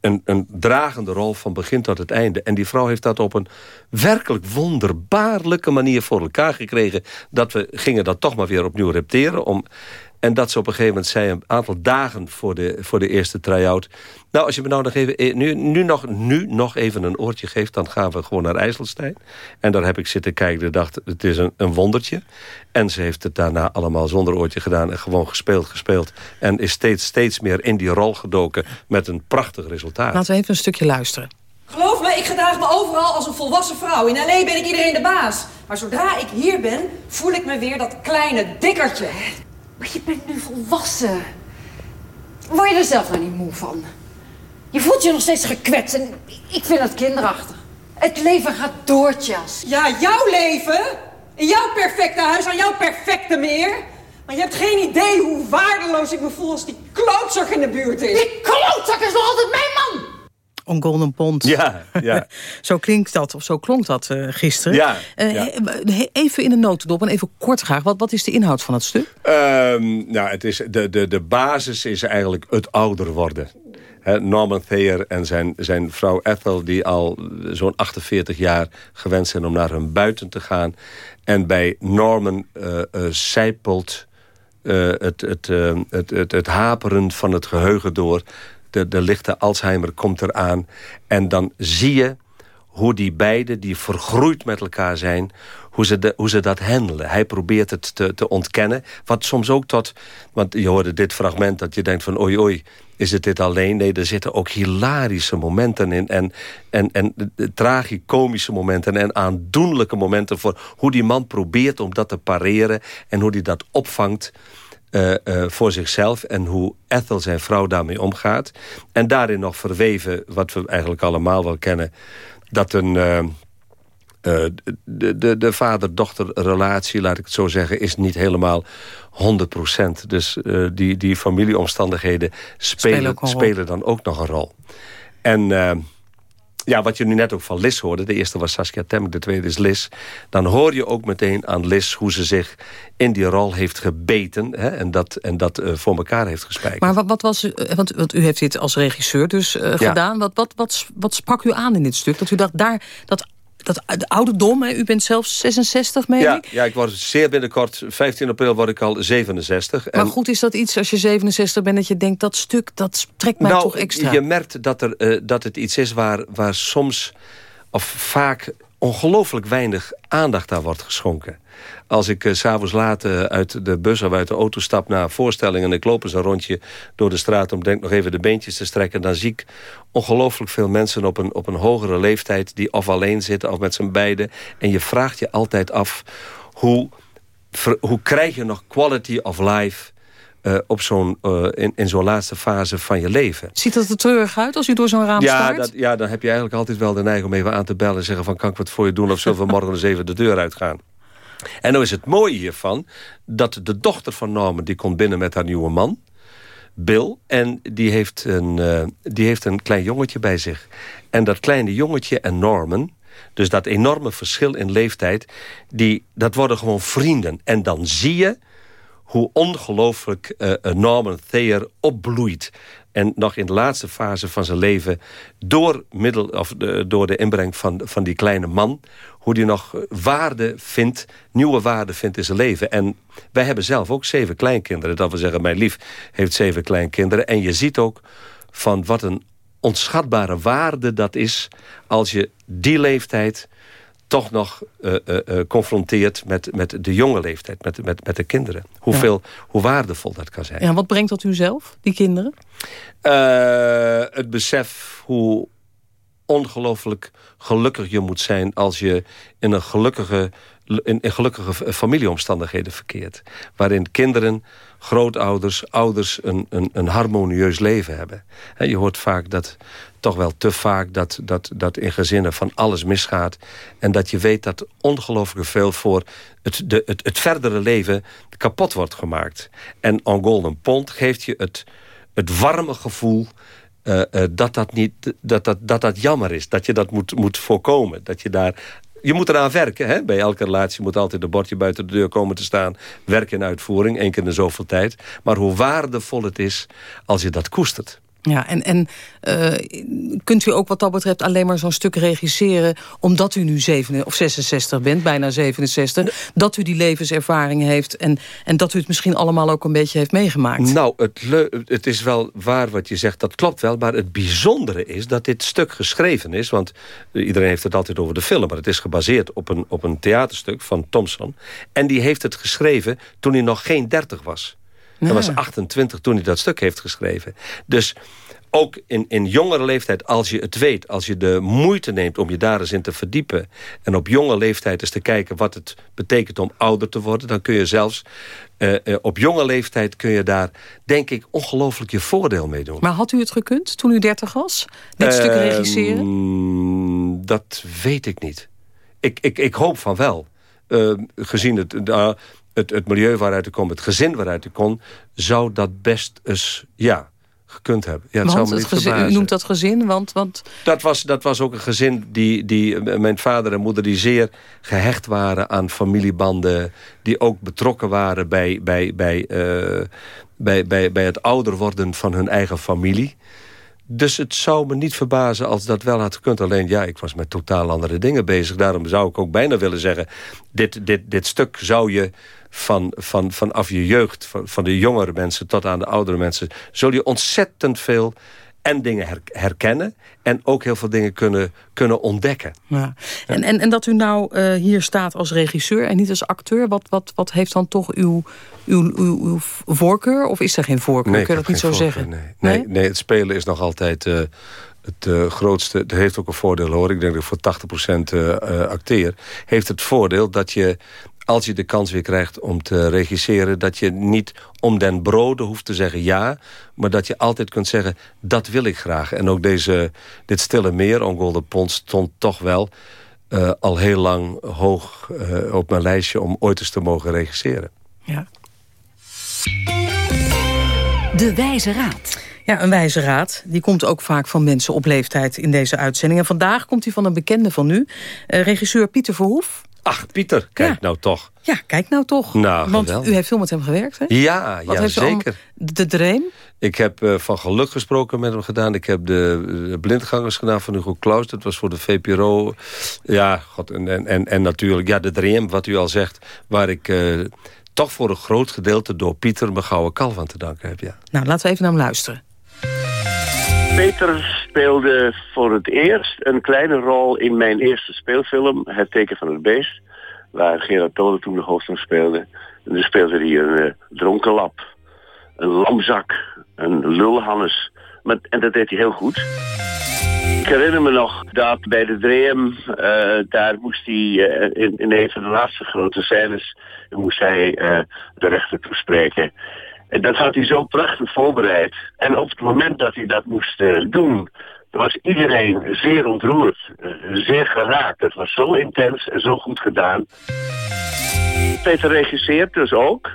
een, een dragende rol van begin tot het einde. En die vrouw heeft dat op een werkelijk wonderbaarlijke manier voor elkaar gekregen... dat we gingen dat toch maar weer opnieuw repeteren... om en dat ze op een gegeven moment zei, een aantal dagen voor de, voor de eerste try-out... nou, als je me nou nog even, eh, nu, nu, nog, nu nog even een oortje geeft... dan gaan we gewoon naar IJsselstein. En daar heb ik zitten kijken en dacht, het is een, een wondertje. En ze heeft het daarna allemaal zonder oortje gedaan... en gewoon gespeeld, gespeeld. En is steeds, steeds meer in die rol gedoken met een prachtig resultaat. Laten we even een stukje luisteren. Geloof me, ik gedraag me overal als een volwassen vrouw. In L.A. ben ik iedereen de baas. Maar zodra ik hier ben, voel ik me weer dat kleine dikkertje. Maar je bent nu volwassen. Word je er zelf nou niet moe van? Je voelt je nog steeds gekwetst en ik vind het kinderachtig. Het leven gaat door, Chas. Ja, jouw leven? In jouw perfecte huis, aan jouw perfecte meer? Maar je hebt geen idee hoe waardeloos ik me voel als die klootzak in de buurt is. Die klootzak is nog altijd mijn man! On Golden Pond. Ja, ja. [LAUGHS] zo klinkt dat, of zo klonk dat uh, gisteren. Ja, uh, ja, Even in de notendop en even kort graag. Wat, wat is de inhoud van het stuk? Um, nou, het is, de, de, de basis is eigenlijk het ouder worden. Norman Thayer en zijn, zijn vrouw Ethel... die al zo'n 48 jaar gewend zijn om naar hun buiten te gaan. En bij Norman uh, zijpelt het, het, het, het, het haperen van het geheugen door de, de lichte Alzheimer komt eraan. En dan zie je hoe die beiden, die vergroeid met elkaar zijn... hoe ze, de, hoe ze dat handelen. Hij probeert het te, te ontkennen. Wat soms ook tot... Want je hoorde dit fragment dat je denkt van... oei oei, is het dit alleen? Nee, er zitten ook hilarische momenten in. En, en, en tragicomische momenten en aandoenlijke momenten... voor hoe die man probeert om dat te pareren... en hoe hij dat opvangt... Uh, uh, voor zichzelf en hoe Ethel zijn vrouw daarmee omgaat. En daarin nog verweven, wat we eigenlijk allemaal wel kennen... dat een... Uh, de, de, de vader-dochter relatie, laat ik het zo zeggen... is niet helemaal 100% Dus die, die familieomstandigheden spelen, spelen, spelen, dan ook nog een rol. En ja, wat je nu net ook van Lis hoorde... de eerste was Saskia Temmek, de tweede is Lis... dan hoor je ook meteen aan Lis hoe ze zich in die rol heeft gebeten... Hè, en dat, en dat uh, voor elkaar heeft gespijkerd. Maar wat, wat was... Uh, want, want, u heeft dit als regisseur dus uh, ja. gedaan. Wat, wat, wat, wat sprak u aan in dit stuk? Dat u dacht, daar, dat dat de ouderdom, hè? u bent zelfs 66, meen ja, ik? Ja, ik word zeer binnenkort, 15 april word ik al 67. Maar goed, is dat iets als je 67 bent dat je denkt... dat stuk, dat trekt mij nou, toch extra? je merkt dat, er, uh, dat het iets is waar, waar soms of vaak ongelooflijk weinig aandacht aan wordt geschonken. Als ik uh, s'avonds laat uh, uit de bus of uit de auto stap naar een voorstelling... en ik loop eens een rondje door de straat om denk nog even de beentjes te strekken... dan zie ik ongelooflijk veel mensen op een, op een hogere leeftijd... die of alleen zitten of met z'n beiden. En je vraagt je altijd af, hoe, hoe krijg je nog quality of life... Uh, op zo'n uh, in, in zo'n laatste fase van je leven. Ziet dat er treurig uit als u door zo'n raam ja, staart? Dat, ja, dan heb je eigenlijk altijd wel de neiging om even aan te bellen... en zeggen van, kan ik wat voor je doen... of zullen we [LAUGHS] morgen eens even de deur uitgaan? En nou is het mooie hiervan... dat de dochter van Norman, die komt binnen met haar nieuwe man... Bill. En die heeft, een, uh, die heeft een klein jongetje bij zich. En dat kleine jongetje en Norman... dus dat enorme verschil in leeftijd... Die, dat worden gewoon vrienden. En dan zie je hoe ongelooflijk uh, Norman Thayer opbloeit. En nog in de laatste fase van zijn leven... door, middel, of de, door de inbreng van, van die kleine man... hoe die nog waarde vindt, nieuwe waarde vindt in zijn leven. En wij hebben zelf ook zeven kleinkinderen. Dat wil zeggen, mijn lief heeft zeven kleinkinderen. En je ziet ook van wat een onschatbare waarde dat is... als je die leeftijd toch nog uh, uh, confronteert met, met de jonge leeftijd, met, met, met de kinderen. Hoeveel, Hoe waardevol dat kan zijn. Ja, wat brengt dat u zelf, die kinderen? het besef hoe ongelooflijk gelukkig je moet zijn... als je in een gelukkige, in, gelukkige familieomstandigheden verkeert. Waarin kinderen grootouders, ouders een, een, een harmonieus leven hebben. En je hoort vaak dat, toch wel te vaak, dat, dat, dat in gezinnen van alles misgaat. En dat je weet dat ongelooflijk veel voor het, de, het, verdere leven kapot wordt gemaakt. En On Golden Pond geeft je het, het warme gevoel... Uh, uh, dat, dat, niet, dat, dat, dat dat jammer is. Dat je dat moet, moet voorkomen. Dat je daar je moet eraan werken. Hè? Bij elke relatie moet altijd een bordje buiten de deur komen te staan. Werk in uitvoering, één keer in zoveel tijd. Maar hoe waardevol het is als je dat koestert. Ja, en, en uh, kunt u ook wat dat betreft alleen maar zo'n stuk regisseren... omdat u nu 7, of 66 bent, bijna 67... dat u die levenservaring heeft en, en dat u het misschien allemaal ook een beetje heeft meegemaakt? Nou, het, het is wel waar wat je zegt, dat klopt wel. Maar het bijzondere is dat dit stuk geschreven is... want iedereen heeft het altijd over de film... maar het is gebaseerd op een, op een theaterstuk van Thompson. En die heeft het geschreven toen hij nog geen 30 was. Hij was 28 toen hij dat stuk heeft geschreven. Dus ook in, in jongere leeftijd, als je het weet... als je de moeite neemt om je daar eens in te verdiepen... en op jonge leeftijd eens te kijken wat het betekent om ouder te worden... dan kun je zelfs uh, uh, op jonge leeftijd kun je daar, denk ik, ongelooflijk je voordeel mee doen. Maar had u het gekund toen u 30 was? Dit uh, stuk ehm, regisseren? Dat weet ik niet. Ik, ik, ik hoop van wel. Ehm, gezien het, het, het milieu waaruit ik kom, het gezin waaruit ik kom... zou dat best eens, ja, gekund hebben. Ja, het zou me niet gezin, u noemt dat gezin, want... want... Dat, was, dat was ook een gezin, die, die, mijn vader en moeder... die zeer gehecht waren aan familiebanden... die ook betrokken waren bij, bij, bij, uh, bij, bij, bij het ouder worden van hun eigen familie... Dus het zou me niet verbazen als dat wel had gekund. Alleen ja, ik was met totaal andere dingen bezig. Daarom zou ik ook bijna willen zeggen... dit, dit, dit stuk zou je van, van, vanaf je jeugd, van, van de jongere mensen tot aan de oudere mensen... zul je ontzettend veel en dingen herkennen... en ook heel veel dingen kunnen, kunnen ontdekken. Ja. En, en, en dat u nou uh, hier staat als regisseur en niet als acteur... wat, wat, wat heeft dan toch uw, uw, uw, uw voorkeur? Of is er geen voorkeur? Nee, Kun je dat niet zo voorkeur, zeggen? Nee. Nee, nee? nee, het spelen is nog altijd... Uh, het uh, grootste, het heeft ook een voordeel hoor. Ik denk dat ik voor 80% uh, acteer. Heeft het voordeel dat je als je de kans weer krijgt om te regisseren... dat je niet om den broden hoeft te zeggen ja... maar dat je altijd kunt zeggen, dat wil ik graag. En ook deze, dit Stille Meer, On Golden Pond, stond toch wel... Uh, al heel lang hoog uh, op mijn lijstje om ooit eens te mogen regisseren. Ja. De Wijze Raad. Ja, een wijze raad. Die komt ook vaak van mensen op leeftijd in deze uitzending. En vandaag komt hij van een bekende van nu. Uh, regisseur Pieter Verhoef. Ach, Pieter, kijk ja. nou toch. Ja, kijk nou toch. Nou, Want geweldig. u heeft veel met hem gewerkt, hè? Ja, Wat ja zeker. De Dreem? Ik heb uh, van geluk gesproken met hem gedaan. Ik heb de, de blindgangers gedaan van Hugo Claus. Dat was voor de VPRO. Ja, god, en, en, en natuurlijk, ja, de Dream, wat u al zegt... waar ik uh, toch voor een groot gedeelte door Pieter mijn gouden kalf aan te danken heb, ja. Nou, laten we even naar hem luisteren. Peter speelde voor het eerst een kleine rol in mijn eerste speelfilm... Het teken van het beest waar Gerard Tolen toen de hoofdrol speelde. En dan speelde hij een uh, dronken lap, een lamzak, een lulhannes. Maar, en dat deed hij heel goed. Ik herinner me nog dat bij de Dream, uh, daar moest hij uh, in, in, een van de laatste grote scènes, moest hij de rechter toespreken. En dat had hij zo prachtig voorbereid. En op het moment dat hij dat moest doen, was iedereen zeer ontroerd, zeer geraakt. Het was zo intens en zo goed gedaan. Peter regisseert dus ook.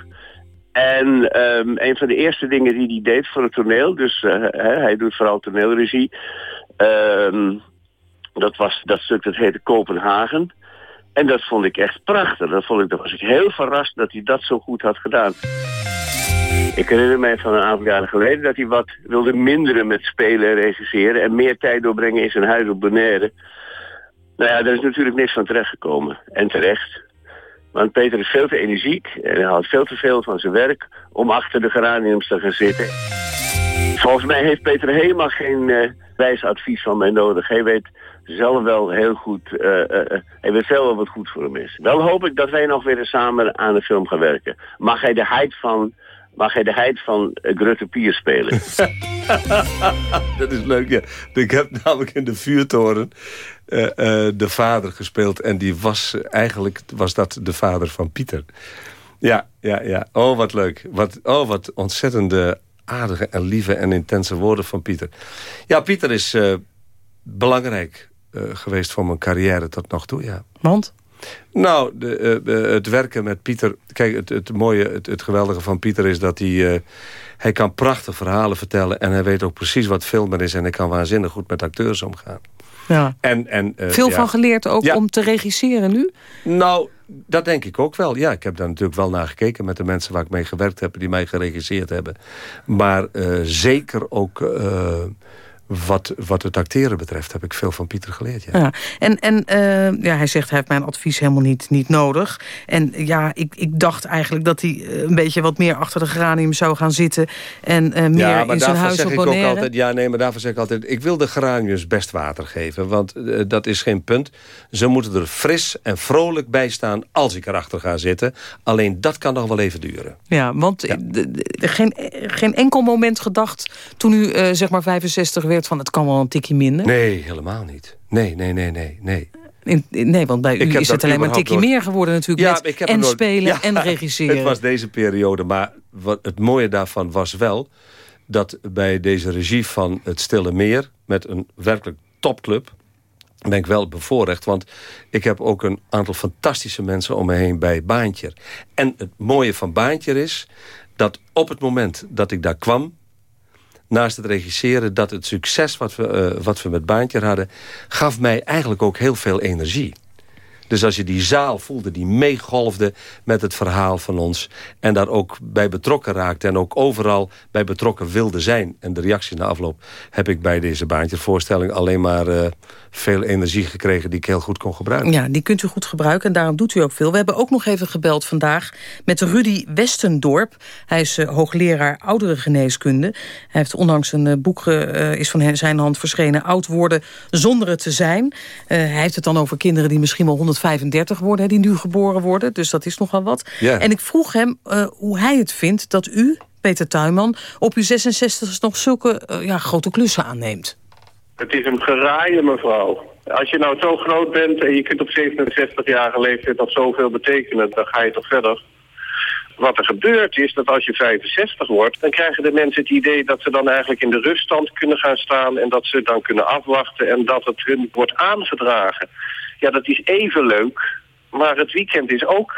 En ehm, een van de eerste dingen die hij deed voor het toneel, dus uh, hij doet vooral toneelregie. Ehm, dat was dat stuk dat heette Kopenhagen. En dat vond ik echt prachtig. Dat vond ik, daar was ik heel verrast dat hij dat zo goed had gedaan. Ik herinner mij van een aantal jaren geleden dat hij wat wilde minderen met spelen en regisseren... en meer tijd doorbrengen in zijn huis op Bonaire. Nou ja, daar is natuurlijk niks van terechtgekomen. En terecht. Want Peter is veel te energiek en hij houdt veel te veel van zijn werk... om achter de geraniums te gaan zitten. Volgens mij heeft Peter helemaal geen uh, wijs advies van mij nodig. Hij weet zelf wel heel goed, uh, uh, hij weet zelf wel wat goed voor hem is. Wel hoop ik dat wij nog weer samen aan de film gaan werken. Mag hij de heid van, mag hij de heid van Grutte Pier spelen? [LAUGHS] dat is leuk, ja. Ik heb namelijk in de vuurtoren de vader gespeeld. En die was, eigenlijk was dat de vader van Pieter. Ja, ja, ja. Oh, wat leuk. Wat, oh, wat ontzettende aardige en lieve en intense woorden van Pieter. Ja, Pieter is uh, belangrijk uh, geweest voor mijn carrière tot nog toe, ja. Want? Nou, de, uh, het werken met Pieter... Kijk, het, het mooie, het, het, geweldige van Pieter is dat hij... hij kan prachtig verhalen vertellen... en hij weet ook precies wat filmen is... en hij kan waanzinnig goed met acteurs omgaan. Ja. En, en, Veel ja. van geleerd ook ja. om te regisseren nu? Nou, dat denk ik ook wel. Ja, ik heb daar natuurlijk wel naar gekeken met de mensen waar ik mee gewerkt heb... die mij geregisseerd hebben. Maar zeker ook... Wat, wat het acteren betreft heb ik veel van Pieter geleerd. Ja. ja en en uh, ja, hij zegt hij heeft mijn advies helemaal niet, niet nodig. En ja, ik, ik dacht eigenlijk dat hij een beetje wat meer achter de geranium zou gaan zitten. En uh, meer ja, maar in zijn huis zeg op ik ook altijd, Ja, nee, maar daarvoor zeg ik altijd... ik wil de geraniums best water geven. Want uh, dat is geen punt. Ze moeten er fris en vrolijk bij staan als ik erachter ga zitten. Alleen dat kan nog wel even duren. Ja, want ja. De, de, geen, geen enkel moment gedacht toen u zeg maar 65 werd van het kan wel een tikje minder? Nee, helemaal niet. Nee, nee, nee, nee, nee. In, in, nee, want bij u is het alleen maar een tikje meer geworden natuurlijk. Ja, met ik heb en spelen ja, en [LAUGHS] regisseren. Het was deze periode, maar wat het mooie daarvan was wel... dat bij deze regie van Het Stille Meer... met een werkelijk topclub ben ik wel bevoorrecht. Want ik heb ook een aantal fantastische mensen om me heen bij Baantjer. En het mooie van Baantjer is... dat op het moment dat ik daar kwam naast het regisseren... dat het succes wat we, uh, wat we met Baantje hadden... gaf mij eigenlijk ook heel veel energie. Dus als je die zaal voelde, die meegolfde met het verhaal van ons... en daar ook bij betrokken raakte en ook overal bij betrokken wilde zijn... en de reacties na afloop heb ik bij deze baantjevoorstelling... alleen maar uh, veel energie gekregen die ik heel goed kon gebruiken. Ja, die kunt u goed gebruiken en daarom doet u ook veel. We hebben ook nog even gebeld vandaag met Rudy Westendorp. Hij is uh, hoogleraar ouderengeneeskunde. Hij heeft onlangs een uh, boek, is van zijn hand verschenen... Oud worden zonder het te zijn. hij heeft het dan over kinderen die misschien wel 135 worden... die nu geboren worden, dus dat is nogal wat. Ja. En ik vroeg hem hoe hij het vindt dat u, Peter Tuinman... op uw 66 nog zulke ja, grote klussen aanneemt. Het is een geraaien, mevrouw. Als je nou zo groot bent en je kunt op 67-jarige leeftijd nog zoveel betekenen, dan ga je toch verder. Wat er gebeurt is dat als je 65 wordt, dan krijgen de mensen het idee dat ze dan eigenlijk in de ruststand kunnen gaan staan en dat ze dan kunnen afwachten en dat het hun wordt aangedragen. Ja, dat is even leuk, maar het weekend is ook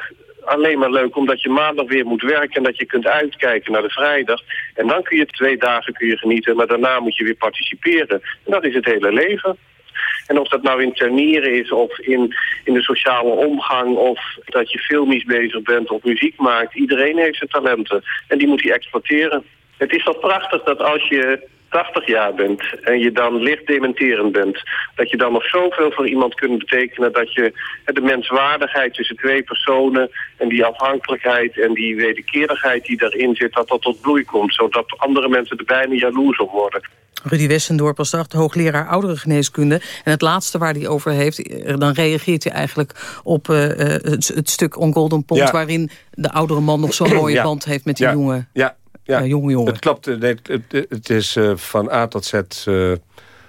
alleen maar leuk omdat je maandag weer moet werken en dat je kunt uitkijken naar de vrijdag. En dan kun je twee dagen kun je genieten, maar daarna moet je weer participeren. En dat is het hele leven. En of dat nou in ternieren is of in, in de sociale omgang of dat je filmisch bezig bent of muziek maakt. Iedereen heeft zijn talenten en die moet hij exploiteren. Het is toch prachtig dat als je 80 jaar bent en je dan licht dementerend bent... dat je dan nog zoveel voor iemand kunt betekenen... dat je de menswaardigheid tussen twee personen... en die afhankelijkheid en die wederkerigheid die daarin zit... dat dat tot bloei komt, zodat andere mensen er bijna jaloers op worden. Rudy Westendorp was de hoogleraar ouderengeneeskunde. En het laatste waar hij over heeft, dan reageert hij eigenlijk op uh, het, het, stuk On Golden Pond... Ja. waarin de oudere man nog zo'n mooie Ja. band heeft met die Ja. jongen. Ja, ja. Jonge jongen. Het klopt. eh, het, het, het is eh, van A tot Z eh,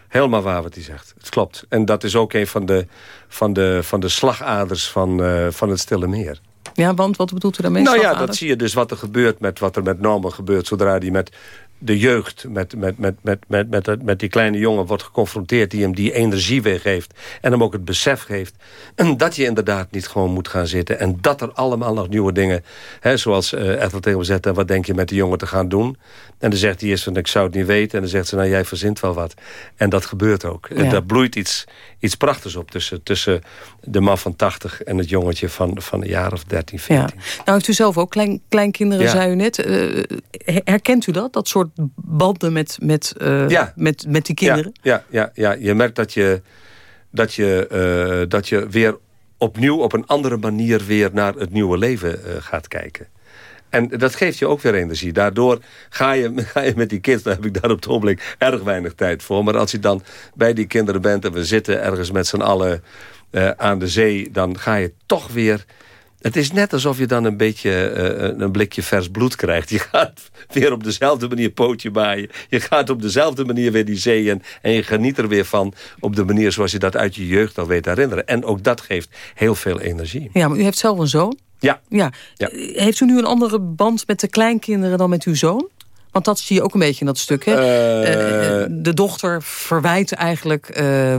helemaal waar wat hij zegt. Het klopt. En dat is ook een van de, van de, van de slagaders van, eh, van het Stille Meer. Ja, want wat bedoelt u daarmee? Nou ja, dat zie je dus wat er gebeurt met wat er met Norman gebeurt... zodra hij met de jeugd met, met, met, met, met, met, met die kleine jongen wordt geconfronteerd... die hem die energie weergeeft en hem ook het besef geeft... Dat je inderdaad niet gewoon moet gaan zitten... en dat er allemaal nog nieuwe dingen... Hè, zoals uh, Ethel tegen me zegt... wat denk je met de jongen te gaan doen? En dan zegt hij eerst van ik zou het niet weten... en dan zegt ze nou jij verzint wel wat. En dat gebeurt ook. Ja. Daar bloeit iets, iets prachtigs op tussen, tussen de man van 80... en het jongetje van, van een jaar of 13, 14. Ja. Nou heeft u zelf ook klein, kleinkinderen, ja. zei u net. Uh, herkent u dat? Dat soort banden met, met, uh, ja. met, met die kinderen? Ja, ja, ja, ja. je merkt dat je, dat, je, uh, dat je weer opnieuw op een andere manier... weer naar het nieuwe leven uh, gaat kijken. En dat geeft je ook weer energie. Daardoor ga je, [LAUGHS] ga je met die kids, daar heb ik daar op het ogenblik erg weinig tijd voor. Maar als je dan bij die kinderen bent en we zitten ergens met z'n allen aan de zee... dan ga je toch weer het is net alsof je dan een beetje uh, een blikje vers bloed krijgt. Je gaat weer op dezelfde manier pootje baaien. Je gaat op dezelfde manier weer die zee in. En je geniet er weer van op de manier zoals je dat uit je jeugd al weet herinneren. En ook dat geeft heel veel energie. Ja, maar u heeft zelf een zoon? Ja. ja. ja. Heeft u nu een andere band met de kleinkinderen dan met uw zoon? Want dat zie je ook een beetje in dat stuk. Hè? Uh, de dochter verwijt eigenlijk uh,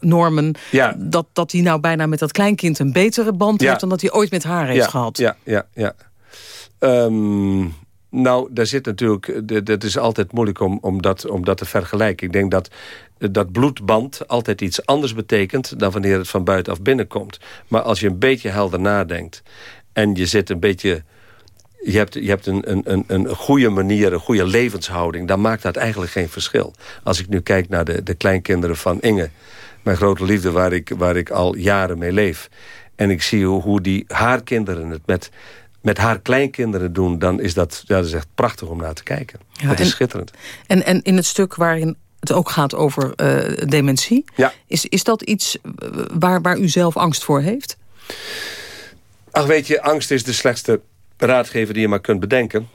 Norman... Ja. Dat, dat hij nou bijna met dat kleinkind een betere band ja. heeft... dan dat hij ooit met haar heeft ja. gehad. Ja, ja, ja. Um, nou, daar zit natuurlijk... Het is altijd moeilijk om, om, dat, om dat te vergelijken. Ik denk dat dat bloedband altijd iets anders betekent... dan wanneer het van buitenaf binnenkomt. Maar als je een beetje helder nadenkt... en je zit een beetje je hebt, je hebt een, een, een, een goede manier, een goede levenshouding... dan maakt dat eigenlijk geen verschil. Als ik nu kijk naar de, de kleinkinderen van Inge... mijn grote liefde waar ik, waar ik al jaren mee leef... en ik zie hoe, hoe die, haar kinderen het met, met haar kleinkinderen doen... dan is dat, ja, dat is echt prachtig om naar te kijken. Ja, dat is en, schitterend. En, en in het stuk waarin het ook gaat over uh, dementie... Ja. Is, is dat iets waar, waar u zelf angst voor heeft? Ach, weet je, angst is de slechtste raadgever die je maar kunt bedenken.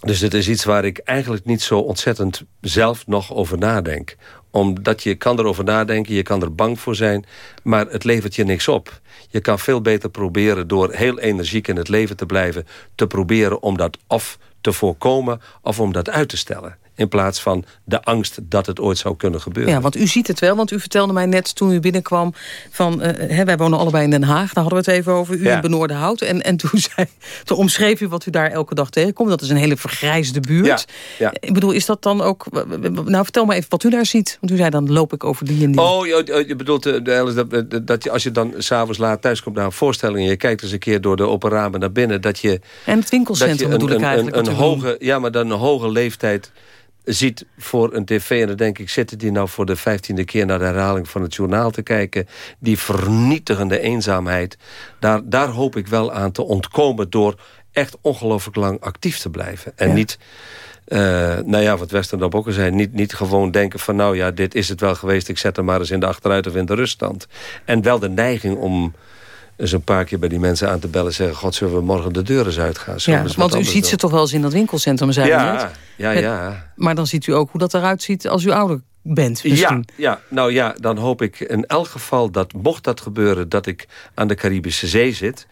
Dus dit is iets waar ik eigenlijk niet zo ontzettend zelf nog over nadenk. Omdat je kan erover nadenken, je kan er bang voor zijn... maar het levert je niks op. Je kan veel beter proberen door heel energiek in het leven te blijven... te proberen om dat of te voorkomen of om dat uit te stellen in plaats van de angst dat het ooit zou kunnen gebeuren. Ja, want u ziet het wel, want u vertelde mij net toen u binnenkwam... van, uh, hè, wij wonen allebei in Den Haag, daar hadden we het even over. U ja. in Benoordenhout. En, en toen, [LAUGHS] zei, toen omschreef u wat u daar elke dag tegenkomt. Dat is een hele vergrijsde buurt. Ja. Ik bedoel, is dat dan ook... Nou, vertel maar even wat u daar ziet. Want u zei, dan loop ik over die en die. Oh, je, je bedoelt uh, dat, dat je als je dan s'avonds laat thuis komt naar een voorstelling... en je kijkt eens een keer door de open ramen naar binnen... dat je... En het winkelcentrum dat je een, bedoel ik eigenlijk. Een, een hoge, ja, maar dan een hoge leeftijd ziet voor een tv... en dan denk ik, zitten die nou voor de vijftiende keer... naar de herhaling van het journaal te kijken? Die vernietigende eenzaamheid. Daar, daar hoop ik wel aan te ontkomen... door echt ongelooflijk lang actief te blijven. En ja. niet... Uh, nou ja, wat Western ook al zei... Niet, niet gewoon denken van nou ja, dit is het wel geweest... ik zet hem maar eens in de achteruit of in de ruststand. En wel de neiging om eens een paar keer bij die mensen aan te bellen... zeggen, god, zullen we morgen de deuren eens uitgaan? Ja, want u ziet doen? ze toch wel eens in dat winkelcentrum, zijn ja, net? Ja, ja. Maar dan ziet u ook hoe dat eruit ziet als u ouder bent misschien. Ja, ja, nou ja, dan hoop ik in elk geval dat, mocht dat gebeuren... dat ik aan de Caribische Zee zit...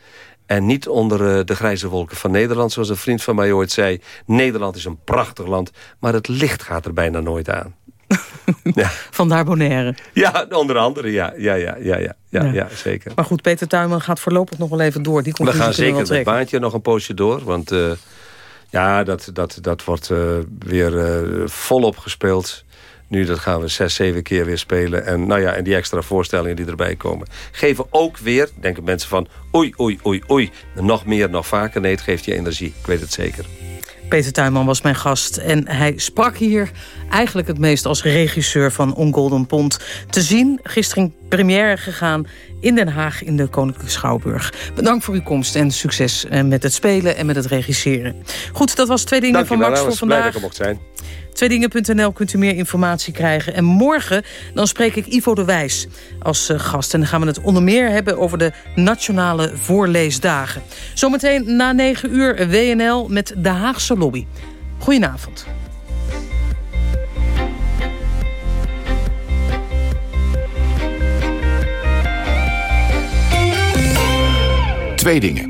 En niet onder uh, de grijze wolken van Nederland, zoals een vriend van mij ooit zei. Nederland is een prachtig land, maar het licht gaat er bijna nooit aan. Ja. [LAUGHS] Vandaar Bonaire. Ja, onder andere, ja. Ja, ja, ja, ja, ja, zeker. Maar goed, Peter Tuinman gaat voorlopig nog wel even door. Die we gaan zeker het baantje nog een poosje door. Want uh, ja, dat, dat, dat wordt uh, weer uh, volop gespeeld. Nu, dat gaan we zes, zeven keer weer spelen. En, nou ja, en die extra voorstellingen die erbij komen... geven ook weer, denken mensen van... oei, oei, oei, oei, nog meer, nog vaker. Nee, het geeft je energie. Ik weet het zeker. Peter Tuinman was mijn gast en hij sprak hier eigenlijk het meest als regisseur van On Golden Pond. Te zien, gisteren première gegaan in Den Haag in de Koninklijke Schouwburg. Bedankt voor uw komst en succes met het spelen en met het regisseren. Goed, dat was Twee Dingen Dank van Max voor vandaag. Blij dat ik mocht zijn. Tweedingen.nl kunt u meer informatie krijgen. En morgen dan spreek ik Ivo de Wijs als uh, gast. En dan gaan we het onder meer hebben over de Nationale Voorleesdagen. Zometeen na 9 uur WNL met de Haagse Lobby. Goedenavond. Twee dingen.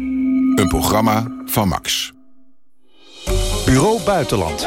Een programma van Max. Bureau Buitenland.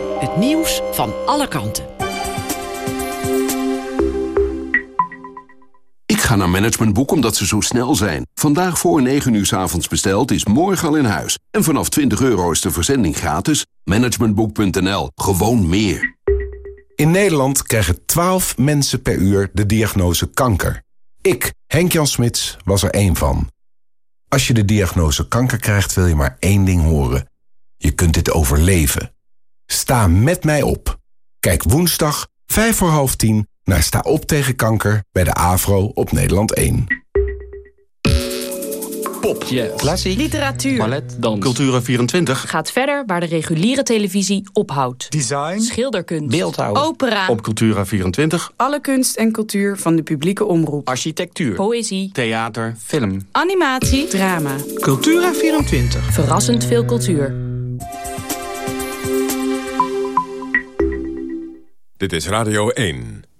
Het nieuws van alle kanten. Ik ga naar Managementboek omdat ze zo snel zijn. Vandaag voor 9 uur s avonds besteld is morgen al in huis. En vanaf 20 euro is de verzending gratis. Managementboek.nl. Gewoon meer. In Nederland krijgen 12 mensen per uur de diagnose kanker. Ik, Henk-Jan Smits, was er één van. Als je de diagnose kanker krijgt, wil je maar één ding horen. Je kunt dit overleven. Sta met mij op. Kijk woensdag, 5 voor half 10, naar Sta op tegen kanker bij de AVRO op Nederland 1. Pop, klassiek, literatuur, ballet, dans, Cultura24 gaat verder waar de reguliere televisie ophoudt. Design, schilderkunst, beeldhouw, opera. Op Cultura24 alle kunst en cultuur van de publieke omroep. Architectuur, poëzie, theater, film, animatie, drama. Cultura24 Verrassend veel cultuur. Dit is Radio 1.